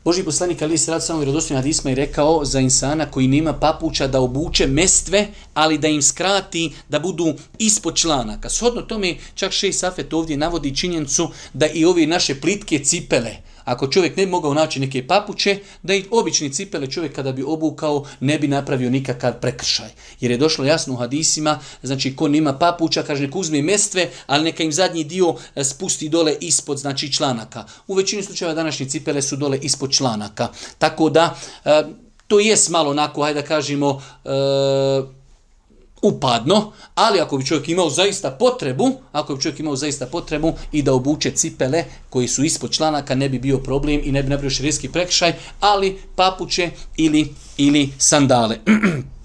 Boži poslanik Ali se rad samo vjerodostojnim hadisma i rekao za insana koji nema papuća da obuče mestve, ali da im skrati da budu ispod članaka. Shodno tome, čak šej Safet ovdje navodi činjencu da i ove naše plitke cipele, ako čovjek ne bi mogao naći neke papuće, da i obični cipele čovjek kada bi obukao ne bi napravio nikakav prekršaj. Jer je došlo jasno u hadisima, znači ko nima papuća, kaže neka uzme mestve, ali neka im zadnji dio e, spusti dole ispod znači članaka. U većini slučajeva današnje cipele su dole ispod članaka. Tako da, e, to je malo onako, hajde da kažemo, e, upadno, ali ako bi čovjek imao zaista potrebu, ako bi čovjek imao zaista potrebu i da obuče cipele koji su ispod članaka, ne bi bio problem i ne bi napravio širijski prekšaj, ali papuće ili, ili sandale.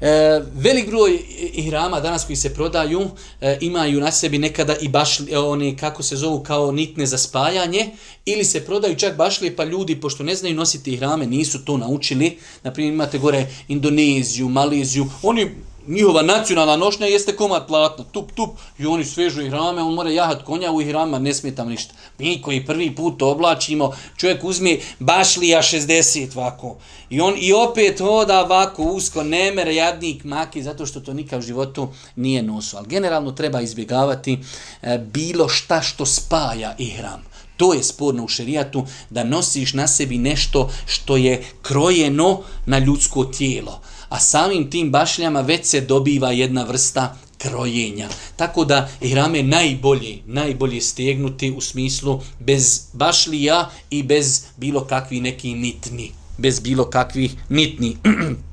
E, velik broj ihrama danas koji se prodaju e, imaju na sebi nekada i baš e, oni kako se zovu kao nitne za spajanje ili se prodaju čak bašlije pa ljudi pošto ne znaju nositi ihrame nisu to naučili. Na primjer imate gore Indoneziju, Maleziju, oni njihova nacionalna nošnja jeste komad platna, tup, tup, i oni svežu ihrame, on mora jahat konja u ihrama, ne smije tam ništa. Mi koji prvi put oblačimo, čovjek uzme bašlija 60 vako, i on i opet hoda vako usko, nemere jadnik maki, zato što to nikad u životu nije nosu. Ali generalno treba izbjegavati e, bilo šta što spaja ihram. To je sporno u šerijatu, da nosiš na sebi nešto što je krojeno na ljudsko tijelo a samim tim bašljama već se dobiva jedna vrsta krojenja. Tako da ihrame najbolje, najbolje stegnuti u smislu bez bašlija i bez bilo kakvi neki nitni. Bez bilo kakvih nitni.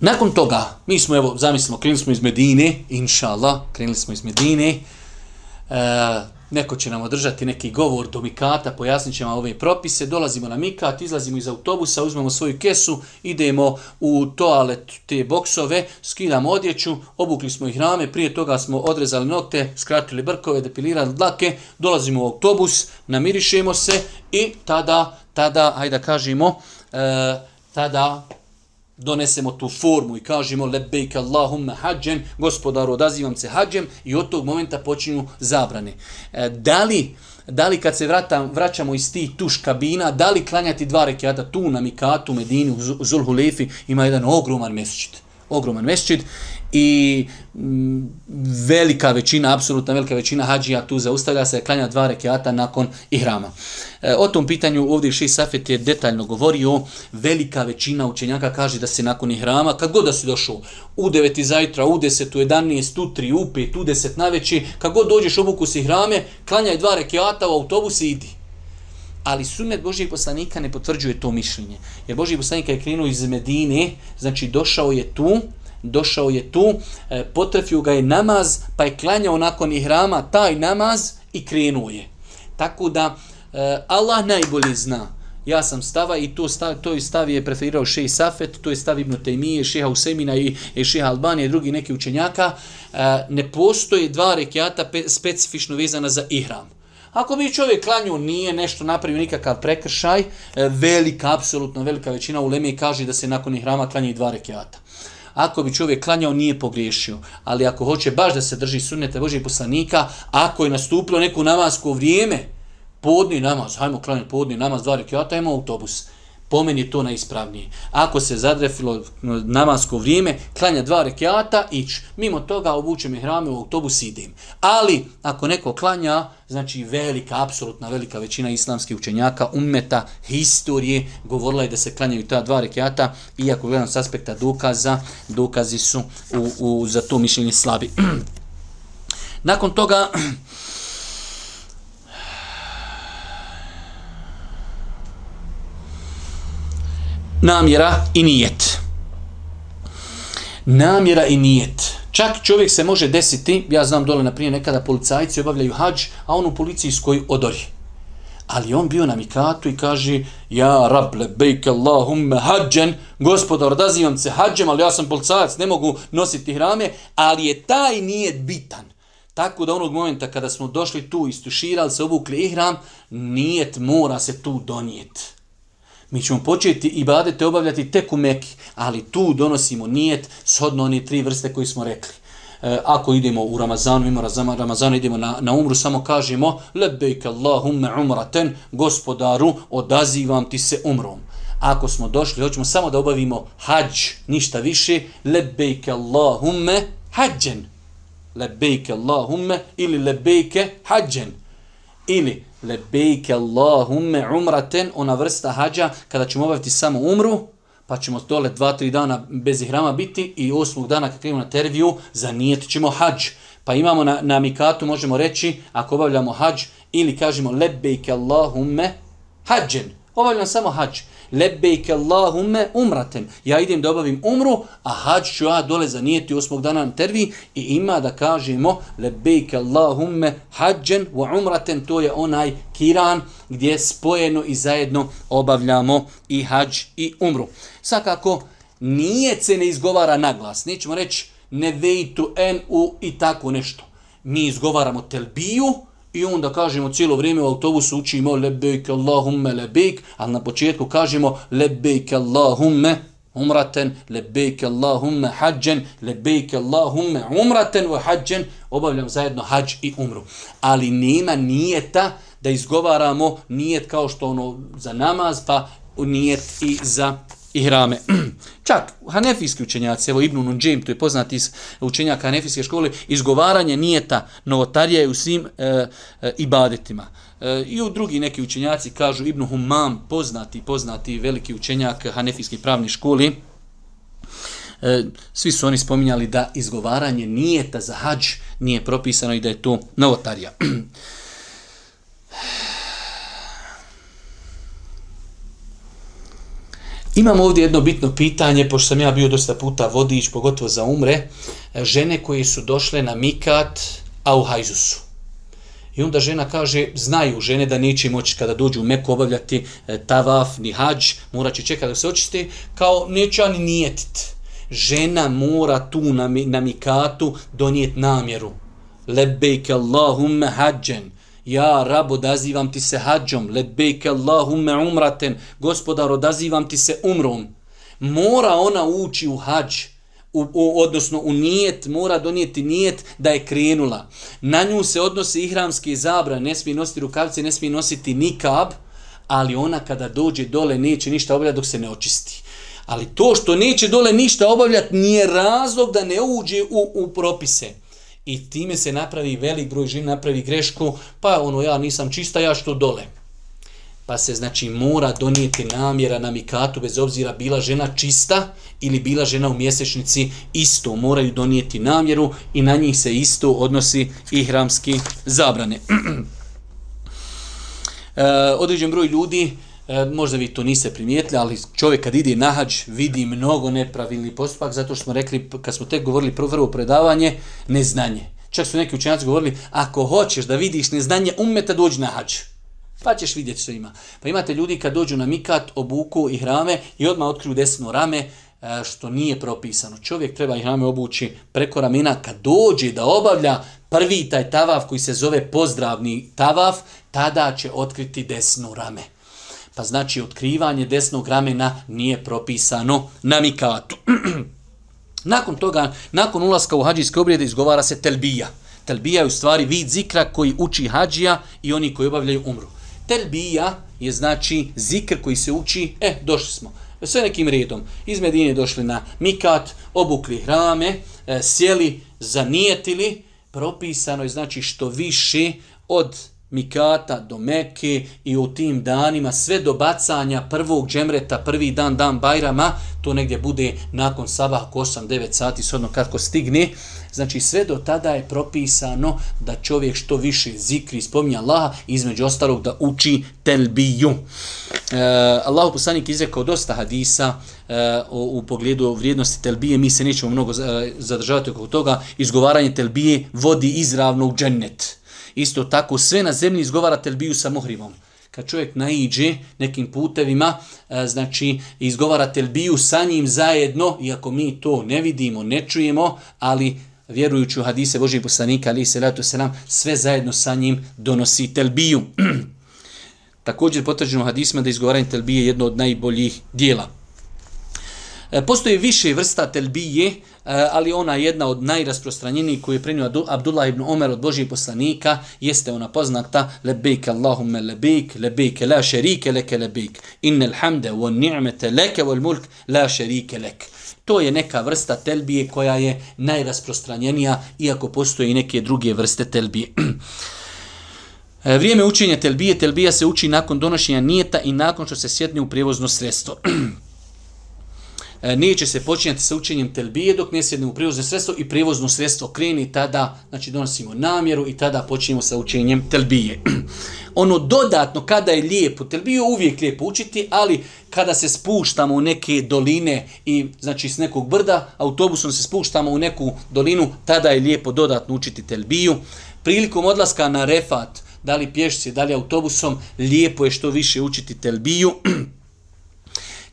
Nakon toga, mi smo, evo, zamislimo, krenuli smo iz Medine, inša Allah, krenuli smo iz Medine, e, neko će nam održati neki govor do Mikata, pojasnit ćemo ove propise, dolazimo na Mikat, izlazimo iz autobusa, uzmemo svoju kesu, idemo u toalet te boksove, skidamo odjeću, obukli smo ih rame, prije toga smo odrezali nokte, skratili brkove, depilirali dlake, dolazimo u autobus, namirišemo se i tada, tada, hajde da kažemo, e, tada donesemo tu formu i kažemo lebejk Allahumma hađen, gospodaru odazivam se hađem i od tog momenta počinju zabrane. E, da, li, da li kad se vratam, vraćamo iz tih tuš kabina, da li klanjati dva rekiata tu na Mikatu, Medini, u Zulhulefi, ima jedan ogroman mesečit. Ogroman mesečit i mm, velika većina, apsolutna velika većina hađija tu zaustavlja se, klanja dva rekiata nakon ihrama. E, o tom pitanju ovdje Ši Safet je detaljno govorio, velika većina učenjaka kaže da se nakon ihrama, kad god da si došao u 9. zajtra, u 10. u 11. u 3. u 5. u 10. na veći, kad god dođeš obuku si ihrame, klanjaj dva rekiata u autobus i idi. Ali sunnet Božijeg poslanika ne potvrđuje to mišljenje. Jer Božiji poslanik je krenuo iz Medine, znači došao je tu, došao je tu, e, potrefio ga je namaz, pa je klanjao nakon ihrama taj namaz i krenuo je. Tako da e, Allah najbolje zna. Ja sam stava i to stav, to je stav je preferirao Šej Safet, to je stav Ibn Taymije, Šeha Usemina i, i Šeha Albanije i drugi neki učenjaka. E, ne postoje dva rekiata specifično vezana za ihram. Ako bi čovjek klanju nije nešto napravio nikakav prekršaj, e, velika, apsolutno velika većina u Leme kaže da se nakon ihrama klanja i dva rekiata ako bi čovjek klanjao, nije pogriješio. Ali ako hoće baš da se drži sunnete Božih poslanika, ako je nastupilo neko namasko vrijeme, podni namaz, hajmo klanjati podni namaz, dva rekiata, imamo autobus po meni to najispravnije. Ako se zadrefilo namasko vrijeme, klanja dva rekiata, ić. Mimo toga obučem i hrame u autobus idem. Ali, ako neko klanja, znači velika, apsolutna velika većina islamskih učenjaka, umeta, historije, govorila je da se klanjaju ta dva rekiata, iako gledam s aspekta dokaza, dokazi su u, u, za to mišljenje slabi. Nakon toga, namjera i nijet. Namjera i nijet. Čak čovjek se može desiti, ja znam dole na prije nekada policajci obavljaju hađ, a on u policijskoj odori. Ali on bio na mikatu i kaže, ja rab lebejk Allahumme hađen, gospodar, odazivam se hađem, ali ja sam policajac, ne mogu nositi hrame, ali je taj nijet bitan. Tako da onog momenta kada smo došli tu, istuširali se, obukli ihram, nijet mora se tu donijeti. Mi ćemo početi i badete obavljati tek u Meki, ali tu donosimo nijet shodno oni tri vrste koji smo rekli. E, ako idemo u Ramazanu, ima Ramazana, idemo na, na umru, samo kažemo lebejk Allahumme umraten, gospodaru, odazivam ti se umrom. Ako smo došli, hoćemo samo da obavimo hađ, ništa više, lebejk Allahumme hađen. Lebejk Allahumme ili lebejke hađen. Ili lebejke Allahumme umraten, ona vrsta hađa, kada ćemo obaviti samo umru, pa ćemo dole dva, tri dana bez ihrama biti i osmog dana kad krenemo na terviju, zanijet ćemo hađ. Pa imamo na, na mikatu, možemo reći, ako obavljamo hađ, ili kažemo lebejke Allahumme hađen, Obavljam samo hađ lebejke Allahumme umraten. Ja idem da obavim umru, a hađ ću ja dole zanijeti osmog dana na tervi i ima da kažemo lebejke Allahumme hađen wa umraten, to je onaj kiran gdje spojeno i zajedno obavljamo i hađ i umru. Svakako, nije se ne izgovara naglas. Nećemo reći ne vejtu en u i tako nešto. Mi izgovaramo telbiju, I onda kažemo cijelo vrijeme u autobusu učimo lebejk Allahumme lebejk, ali na početku kažemo lebejk Allahumme umraten, lebejk Allahumme hađen, lebejk Allahumme umraten wa hađen, obavljam zajedno hađ i umru. Ali nema nijeta da izgovaramo nijet kao što ono za namaz, pa nijet i za ihrame. Čak hanefijski učenjaci, evo Ibn Nunđim, to je poznati iz učenjaka hanefijske škole, izgovaranje nijeta novotarija je u svim e, e, ibadetima. E, I u drugi neki učenjaci kažu Ibn Humam, poznati, poznati veliki učenjak hanefijske pravne škole, e, svi su oni spominjali da izgovaranje nijeta za hađ nije propisano i da je to novotarija. Imamo ovdje jedno bitno pitanje, pošto sam ja bio dosta puta vodič, pogotovo za umre, e, žene koje su došle na Mikat, a u Hajzusu. I onda žena kaže, znaju žene da neće moći kada dođu u Meku obavljati e, tavaf, ni hađ, mora će čekati da se očiste, kao neće ani nijetit. Žena mora tu na, na Mikatu donijeti namjeru. Lebejke Allahumme hađen Ja, rab, odazivam ti se hađom, lebejke Allahumme umraten, gospodar, odazivam ti se umrom. Mora ona ući u hađ, u, u, odnosno u nijet, mora donijeti nijet da je krenula. Na nju se odnose ihramske zabra, ne smije nositi rukavice, ne smije nositi nikab, ali ona kada dođe dole neće ništa obavljati dok se ne očisti. Ali to što neće dole ništa obavljati nije razlog da ne uđe u, u propise i time se napravi velik broj žena napravi grešku, pa ono ja nisam čista, ja što dole. Pa se znači mora donijeti namjera na mikatu bez obzira bila žena čista ili bila žena u mjesečnici isto moraju donijeti namjeru i na njih se isto odnosi i hramski zabrane. e, određen broj ljudi E, možda vi to niste primijetili, ali čovjek kad ide na hađ vidi mnogo nepravilni postupak, zato što smo rekli, kad smo tek govorili prvo, predavanje, neznanje. Čak su neki učenjaci govorili, ako hoćeš da vidiš neznanje umeta, dođi na hađ. Pa ćeš vidjeti što ima. Pa imate ljudi kad dođu na mikat, obuku i hrame i odmah otkriju desno rame, e, što nije propisano. Čovjek treba i hrame obući preko ramena kad dođe da obavlja prvi taj tavaf koji se zove pozdravni tavaf, tada će otkriti desno rame. Pa znači otkrivanje desnog ramena nije propisano na mikatu. nakon toga, nakon ulaska u hađijske obrijede izgovara se telbija. Telbija je u stvari vid zikra koji uči hađija i oni koji obavljaju umru. Telbija je znači zikr koji se uči, e, došli smo, sve nekim redom. Iz Medine došli na mikat, obukli hrame, e, sjeli, zanijetili, propisano je znači što više od Mikata do Mekke i u tim danima sve do bacanja prvog džemreta, prvi dan, dan Bajrama, to negdje bude nakon sabah 8-9 sati, sodno kako stigne. Znači sve do tada je propisano da čovjek što više zikri, spominja Allaha, između ostalog da uči telbiju. E, Allahu poslanik izrekao dosta hadisa e, u, u pogledu vrijednosti telbije, mi se nećemo mnogo e, zadržavati oko toga, izgovaranje telbije vodi izravno u džennet. Isto tako sve na zemlji izgovara telbiju sa muhrimom. Kad čovjek naiđe nekim putevima, e, znači izgovara telbiju sa njim zajedno, iako mi to ne vidimo, ne čujemo, ali vjerujući u hadise Božih poslanika, ali se ratu selam, sve zajedno sa njim donosi telbiju. Također potvrđeno hadisma da izgovaranje telbije je jedno od najboljih dijela. E, postoje više vrsta telbije, e, ali ona jedna od najrasprostranjenijih koju je prenio Abdullah ibn Omer od Božijeg poslanika, jeste ona poznata lebejk Allahumme lebejk, lebejk la šerike leke lebejk, innel hamde wa ni'mete leke wal mulk la šerike leke. To je neka vrsta telbije koja je najrasprostranjenija, iako postoje i neke druge vrste telbije. E, vrijeme učenja telbije, telbija se uči nakon donošenja nijeta i nakon što se sjedne u prijevozno sredstvo. E, neće se počinjati sa učenjem telbije dok ne sjedne u prijevozno sredstvo i prijevozno sredstvo kreni tada, znači donosimo namjeru i tada počinjemo sa učenjem telbije. ono dodatno, kada je lijepo, telbiju uvijek lijepo učiti, ali kada se spuštamo u neke doline i znači s nekog brda, autobusom se spuštamo u neku dolinu, tada je lijepo dodatno učiti telbiju. Prilikom odlaska na refat, da li pješci, da li autobusom, lijepo je što više učiti telbiju.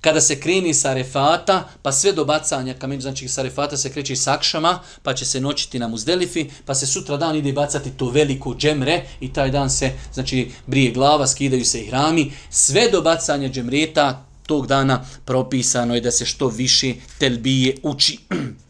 Kada se kreni sa refata, pa sve do bacanja kamenja, znači sa refata se kreće sa akšama, pa će se noćiti na muzdelifi, pa se sutra dan ide bacati to veliko džemre i taj dan se, znači, brije glava, skidaju se i hrami. Sve do bacanja džemreta tog dana propisano je da se što više telbije uči.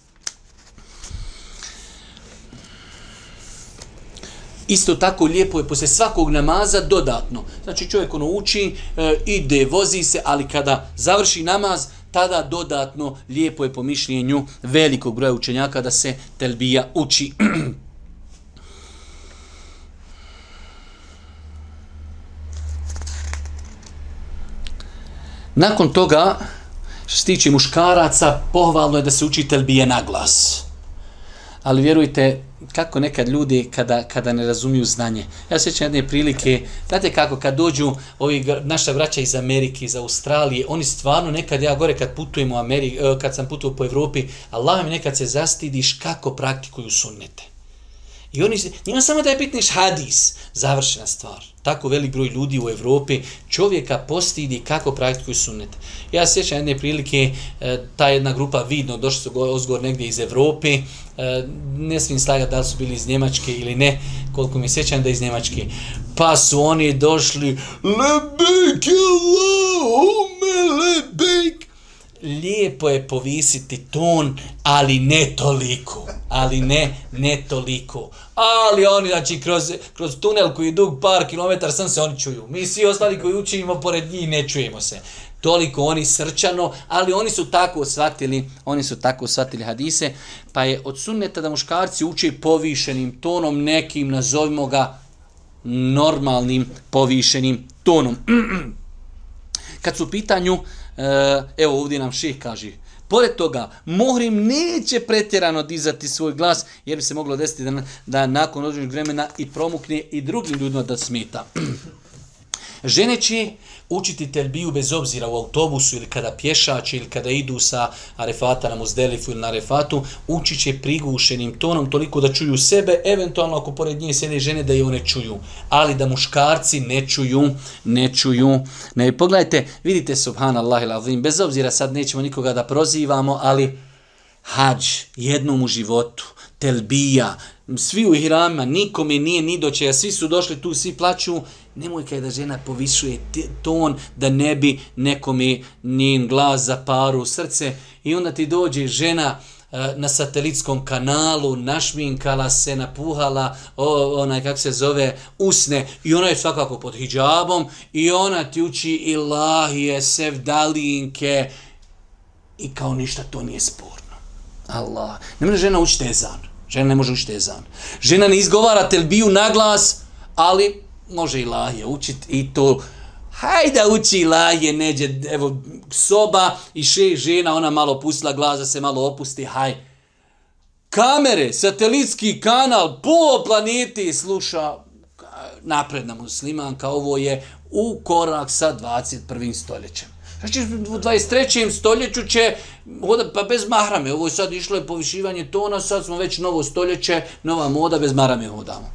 Isto tako lijepo je posle svakog namaza dodatno. Znači čovjek ono uči, e, ide, vozi se, ali kada završi namaz, tada dodatno lijepo je po mišljenju velikog broja učenjaka da se telbija uči. Nakon toga, što se tiče muškaraca, pohvalno je da se uči telbije na glas. Ali vjerujte, kako nekad ljudi kada, kada ne razumiju znanje. Ja sjećam jedne prilike, znate kako, kad dođu ovi naša vraća iz Amerike, iz Australije, oni stvarno nekad, ja gore kad putujem u Ameriku, e, kad sam putuo po Evropi, Allah mi nekad se zastidiš kako praktikuju sunnete. I oni se, njima samo da je bitniš hadis, završena stvar. Tako velik broj ljudi u Evropi čovjeka postidi kako praktikuju sunnet. Ja se sjećam jedne prilike, e, ta jedna grupa vidno, došli su ozgor negdje iz Evrope, e, ne smijem slaga da li su bili iz Njemačke ili ne, koliko mi sjećam da iz Njemačke. Pa su oni došli, lebek Allahume lebek, lijepo je povisiti ton, ali ne toliko. Ali ne, ne toliko. Ali oni, znači, kroz, kroz tunel koji je dug par kilometar, sam se oni čuju. Mi svi ostali koji učimo pored njih ne čujemo se. Toliko oni srčano, ali oni su tako shvatili, oni su tako shvatili hadise, pa je od sunneta da muškarci uče povišenim tonom, nekim, nazovimo ga, normalnim povišenim tonom. Kad su u pitanju, Eh, evo ovdje nam ših kaže, pored toga, Mohrim neće pretjerano dizati svoj glas, jer bi se moglo desiti da, da nakon određenog vremena i promukne i drugim ljudima da smeta. Žene će učiti telbiju bez obzira u autobusu ili kada pješače ili kada idu sa arefata na muzdelifu ili na arefatu, učit će prigušenim tonom toliko da čuju sebe, eventualno ako pored nje sjede žene da je one čuju, ali da muškarci ne čuju, ne čuju. Ne, pogledajte, vidite subhanallah il bez obzira sad nećemo nikoga da prozivamo, ali hađ jednom u životu, telbija, svi u ihramima, nikome nije ni doće, svi su došli tu, svi plaću, nemoj kaj da žena povišuje ton da ne bi nekome njen glas zaparu srce i onda ti dođe žena eh, na satelitskom kanalu, našminkala se, napuhala, o, onaj, kak se zove, usne, i ona je svakako pod hijabom, i ona ti uči ilahije, sevdalinke, i kao ništa to nije sporno. Allah. Ne može žena učiti ezan. Žena ne može učiti ezan. Žena ne izgovara telbiju na glas, ali može i lahje učiti i to hajde uči lahje, neđe, evo, soba i še žena, ona malo pustila glaza, se malo opusti, haj. Kamere, satelitski kanal, po planeti sluša napredna muslimanka, ovo je u korak sa 21. stoljećem. Znači, u 23. stoljeću će hoda, pa bez mahrame. Ovo je sad išlo je povišivanje tona, sad smo već novo stoljeće, nova moda, bez mahrame hodamo.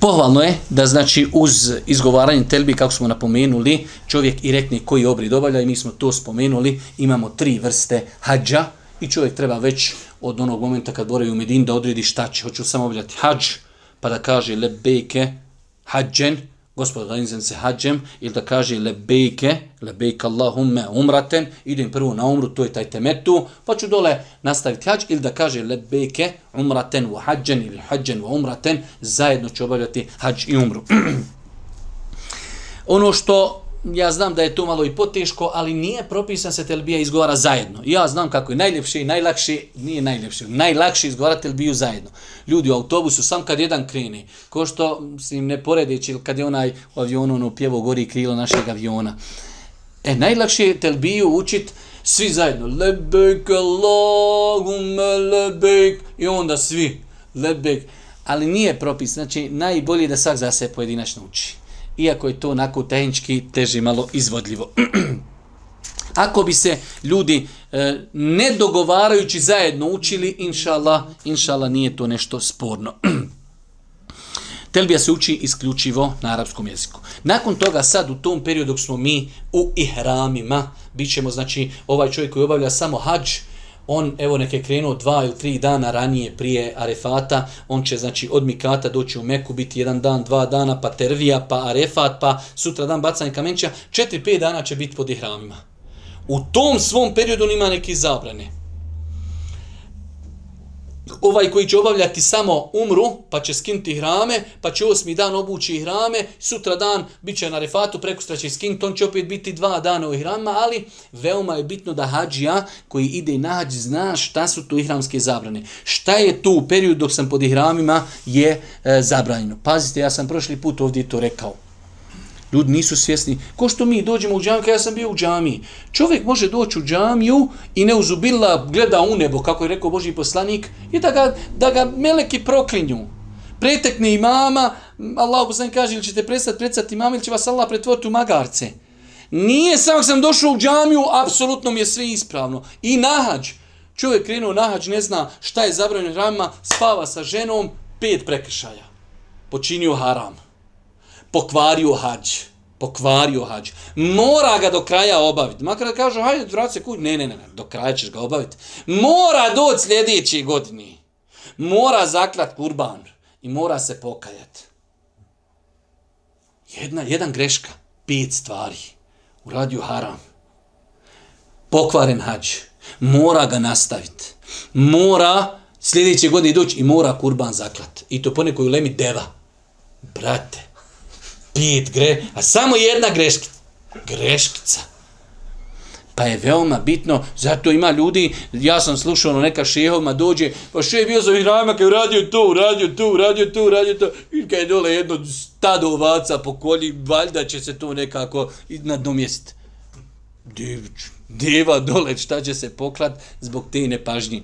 Pohvalno je da znači uz izgovaranje telbi, kako smo napomenuli, čovjek i rekne koji obrid obavlja i mi smo to spomenuli, imamo tri vrste hađa i čovjek treba već od onog momenta kad boravi u Medin da odredi šta će. Hoću samo obavljati hađ, pa da kaže lebejke, hađen, gospod organizam se hađem, ili da kaže lebejke, lebejke Allahumme umraten, idem prvo na umru, to je taj temetu, pa ću dole nastaviti hađ, ili da kaže lebejke umraten u hađen, ili hađen u umraten, zajedno ću obavljati hađ i umru. ono što ja znam da je to malo i poteško, ali nije propisan se telbija izgovara zajedno. Ja znam kako je najljepše i najlakše, nije najljepše, najlakše izgovara telbiju zajedno. Ljudi u autobusu, sam kad jedan krene, ko što se im ne poredeći, kad je onaj u avionu ono, pjevo gori krilo našeg aviona. E, najlakše je telbiju učit svi zajedno. Lebek, Allahumme, lebek. I onda svi. Lebek. Ali nije propis. Znači, najbolje da svak za se pojedinačno uči iako je to onako tehnički teže malo izvodljivo. Ako bi se ljudi e, ne dogovarajući zajedno učili, inšala, inšala nije to nešto sporno. Telbija se uči isključivo na arapskom jeziku. Nakon toga sad u tom periodu dok smo mi u ihramima, bit ćemo, znači ovaj čovjek koji obavlja samo hađ, on evo neke krenuo dva ili tri dana ranije prije Arefata, on će znači od Mikata doći u Meku, biti jedan dan, dva dana, pa Tervija, pa Arefat, pa sutra dan bacanje kamenća, četiri, pet dana će biti pod ihramima. U tom svom periodu nima neki zabrane ovaj koji će obavljati samo umru, pa će skinuti hrame, pa će osmi dan obući hrame, sutra dan bit će na refatu, prekustra će skinuti, on će opet biti dva dana u hrama, ali veoma je bitno da hađija koji ide na hađ zna šta su tu ihramske zabrane. Šta je tu u periodu dok sam pod ihramima je e, zabranjeno. Pazite, ja sam prošli put ovdje to rekao. Ljudi nisu svjesni. Ko što mi dođemo u džamiju, ja sam bio u džamiji. Čovjek može doći u džamiju i ne uzubila gleda u nebo, kako je rekao Boži poslanik, i da ga, da ga meleki proklinju. Pretekne imama, Allah poslanik kaže, ili ćete prestati predstati imama, ili će vas Allah pretvoriti u magarce. Nije samo sam došao u džamiju, apsolutno mi je sve ispravno. I nahađ. Čovjek krenuo nahađ, ne zna šta je zabranjeno ramima, spava sa ženom, pet prekršaja. Počinio haram pokvario hađ. Pokvario hađ. Mora ga do kraja obaviti. Makar da kažu, hajde, vrat se kuć. Ne, ne, ne, do kraja ćeš ga obaviti. Mora doći sljedeći godini. Mora zaklat kurban. I mora se pokajati. Jedna, jedan greška. Pet stvari. Uradio haram. Pokvaren hađ. Mora ga nastaviti. Mora sljedeće godine doći i mora kurban zaklat. I to ponekoj ulemi deva. Brate, pet gre, a samo jedna greškica. Greškica. Pa je veoma bitno, zato ima ljudi, ja sam slušao ono neka šehovima dođe, pa še je bio za ihrama kad je uradio to, uradio to, uradio to, uradio to, i kad je dole jedno stado ovaca po kolji, valjda će se to nekako nadomjestiti. Divić, deva dole, šta će se poklat zbog te nepažnje.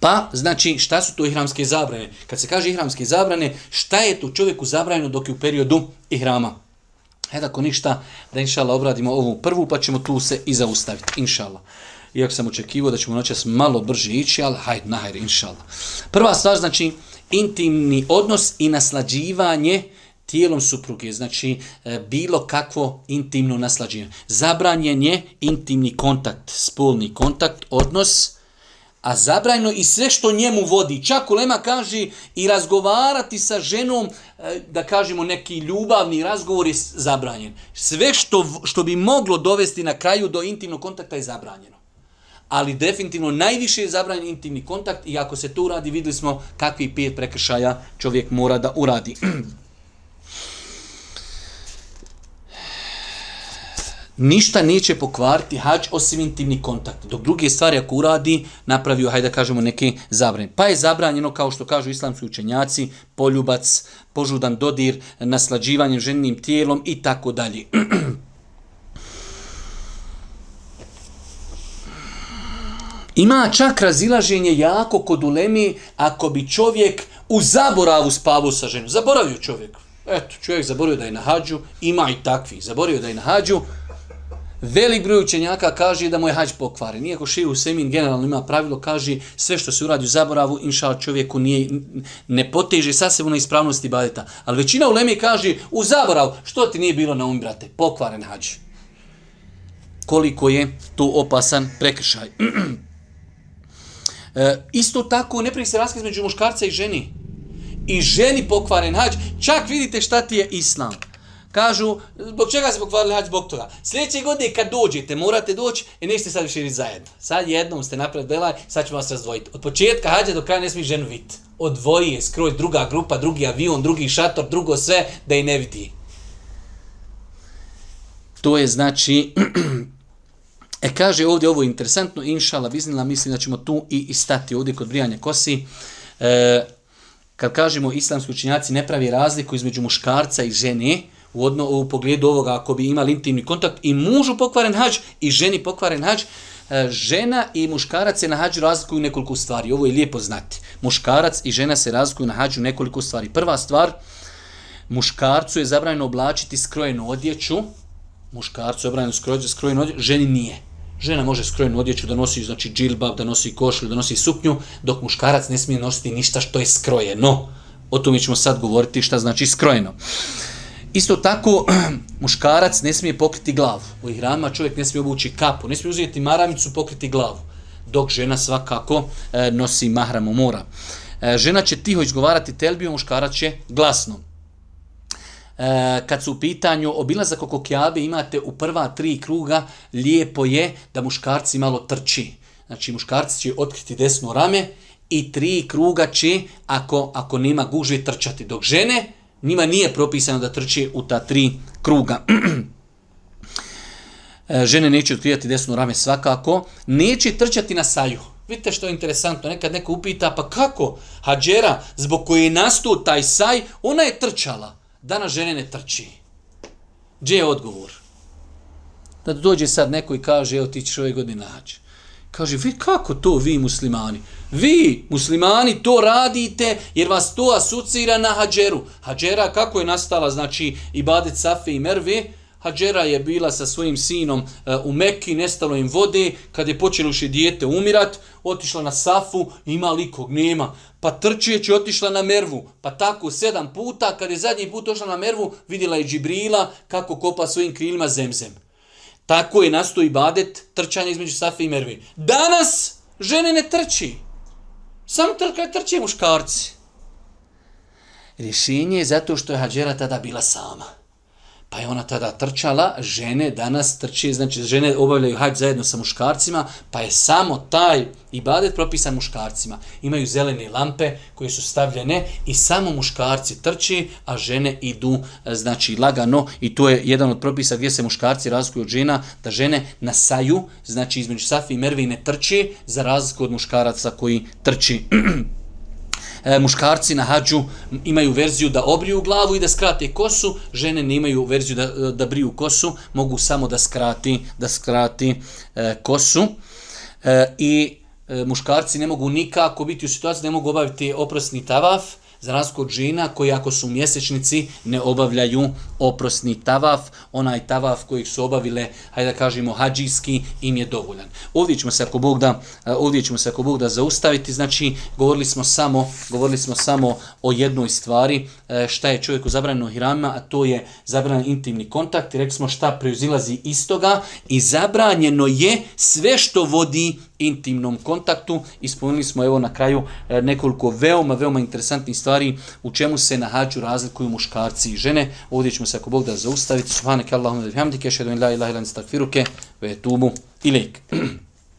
Pa, znači, šta su to ihramske zabrane? Kad se kaže ihramske zabrane, šta je to čovjeku zabranjeno dok je u periodu ihrama? Hajde, ako ništa, da inšala obradimo ovu prvu, pa ćemo tu se i zaustaviti, inšala. Iako sam očekivao da ćemo noćas malo brže ići, ali hajde, nahajde, inšala. Prva stvar, znači, intimni odnos i naslađivanje tijelom supruge, znači e, bilo kakvo intimno naslađivanje. Zabranjen je intimni kontakt, spolni kontakt, odnos, a zabrajno i sve što njemu vodi. Čak Ulema kaže i razgovarati sa ženom, e, da kažemo neki ljubavni razgovor je zabranjen. Sve što, što bi moglo dovesti na kraju do intimnog kontakta je zabranjeno. Ali definitivno najviše je zabranjen intimni kontakt i ako se to uradi, videli smo kakvi pet prekršaja čovjek mora da uradi. ništa neće pokvariti hađ osim intimni kontakt. Dok druge stvari ako uradi, napravio, hajde da kažemo, neke zabrane. Pa je zabranjeno, kao što kažu islamski učenjaci, poljubac, požudan dodir, naslađivanje ženim tijelom i tako dalje. Ima čak razilaženje jako kod ulemi ako bi čovjek u zaboravu spavao sa ženom. Zaboravio čovjek. Eto, čovjek zaboravio da je na hađu, ima i takvi. Zaboravio da je na hađu, Velik broj učenjaka kaže da mu je hađ pokvaren. Iako Šiju Semin generalno ima pravilo, kaže sve što se uradi u zaboravu, inša čovjeku nije, ne poteže sasvim na ispravnosti badeta. Ali većina uleme kaže u zaboravu, što ti nije bilo na um, brate, pokvaren hađ. Koliko je to opasan prekršaj. e, isto tako, ne prije se raskaz među muškarca i ženi. I ženi pokvaren hađ, čak vidite šta ti je islam. Kažu, zbog čega se pokvarili hađ zbog toga? Sljedeće godine kad dođete, morate doći i nećete sad više zajedno. Sad jednom ste napravili belaj, sad ćemo vas razdvojiti. Od početka hađa do kraja ne smije ženu vidjeti. Odvoji je skroz druga grupa, drugi avion, drugi šator, drugo sve, da i ne vidi. To je znači, e kaže ovdje ovo je interesantno, inšala, biznila, mislim da ćemo tu i, i stati ovdje kod brijanja kosi. E, kad kažemo islamski učinjaci ne pravi razliku između muškarca i žene, u, odno, u pogledu ovoga ako bi imali intimni kontakt i mužu pokvaren hađ i ženi pokvaren hađ, e, žena i muškarac se na hađu razlikuju nekoliko stvari. Ovo je lijepo znati. Muškarac i žena se razlikuju na hađu nekoliko stvari. Prva stvar, muškarcu je zabranjeno oblačiti skrojenu odjeću, muškarcu je zabranjeno skrojenu odjeću, ženi nije. Žena može skrojenu odjeću da nosi znači džilbab, da nosi košlju, da nosi suknju, dok muškarac ne smije nositi ništa što je skrojeno. O tome ćemo sad govoriti šta znači skrojeno. Isto tako, muškarac ne smije pokriti glavu. U ihrama čovjek ne smije obući kapu, ne smije uzeti maramicu, pokriti glavu. Dok žena svakako e, nosi mahramu mora. E, žena će tiho izgovarati telbiju, muškarac će glasno. E, kad su u pitanju obilazak oko kjabe, imate u prva tri kruga, lijepo je da muškarci malo trči. Znači, muškarci će otkriti desno rame i tri kruga će, ako, ako nema gužve, trčati. Dok žene, njima nije propisano da trči u ta tri kruga. E, žene neće otkrivati desno rame svakako. Neće trčati na saju. Vidite što je interesantno, nekad neko upita, pa kako Hadžera, zbog koje je nastao taj saj, ona je trčala. Danas žene ne trči. Gdje je odgovor? Da dođe sad neko i kaže, evo ti ćeš ove godine naći. Kaže, vi kako to vi muslimani? Vi muslimani to radite jer vas to asocira na hađeru. Hađera kako je nastala, znači, ibadet Safe i Merve, Hadžera je bila sa svojim sinom eh, u Mekki, nestalo im vode, kad je počelo še dijete umirat, otišla na Safu, ima likog, nema. Pa trčeći otišla na Mervu, pa tako sedam puta, kad je zadnji put ošla na Mervu, vidjela je Džibrila kako kopa svojim krilima zemzem. Tako je nasto i badet trčanje između Safe i Merve. Danas žene ne trči. Samo trka trče muškarci. Rješenje je zato što je Hadžera tada bila sama. Pa je ona tada trčala, žene danas trče, znači žene obavljaju hađ zajedno sa muškarcima, pa je samo taj ibadet propisan muškarcima. Imaju zelene lampe koje su stavljene i samo muškarci trči, a žene idu e, znači lagano i to je jedan od propisa gdje se muškarci razlikuju od žena, da žene na saju, znači između Safi i Mervi ne trči za razliku od muškaraca koji trči. e, muškarci na hađu imaju verziju da obriju glavu i da skrate kosu, žene ne imaju verziju da, da briju kosu, mogu samo da skrati, da skrati e, kosu. E, I e, muškarci ne mogu nikako biti u situaciji, ne mogu obaviti oprosni tavaf, za razliku od žena koji ako su mjesečnici ne obavljaju oprosni tavaf, onaj tavaf koji su obavile, hajde da kažemo, hađijski im je dovoljan. Ovdje ćemo se ako Bog da, e, ovdje ćemo se ako Bog da zaustaviti, znači govorili smo samo, govorili smo samo o jednoj stvari, e, šta je čovjeku zabranjeno hirama, a to je zabranjen intimni kontakt i rekli smo šta preuzilazi iz toga i zabranjeno je sve što vodi intimnom kontaktu. Ispunili smo evo na kraju e, nekoliko veoma, veoma interesantnih stvari u čemu se na hađu razlikuju muškarci i žene. Ovdje ćemo se ako Bog da zaustaviti. Subhanak Allahumma da bihamdike, šedun la ilaha ilan stakfiruke, ve tubu ilik.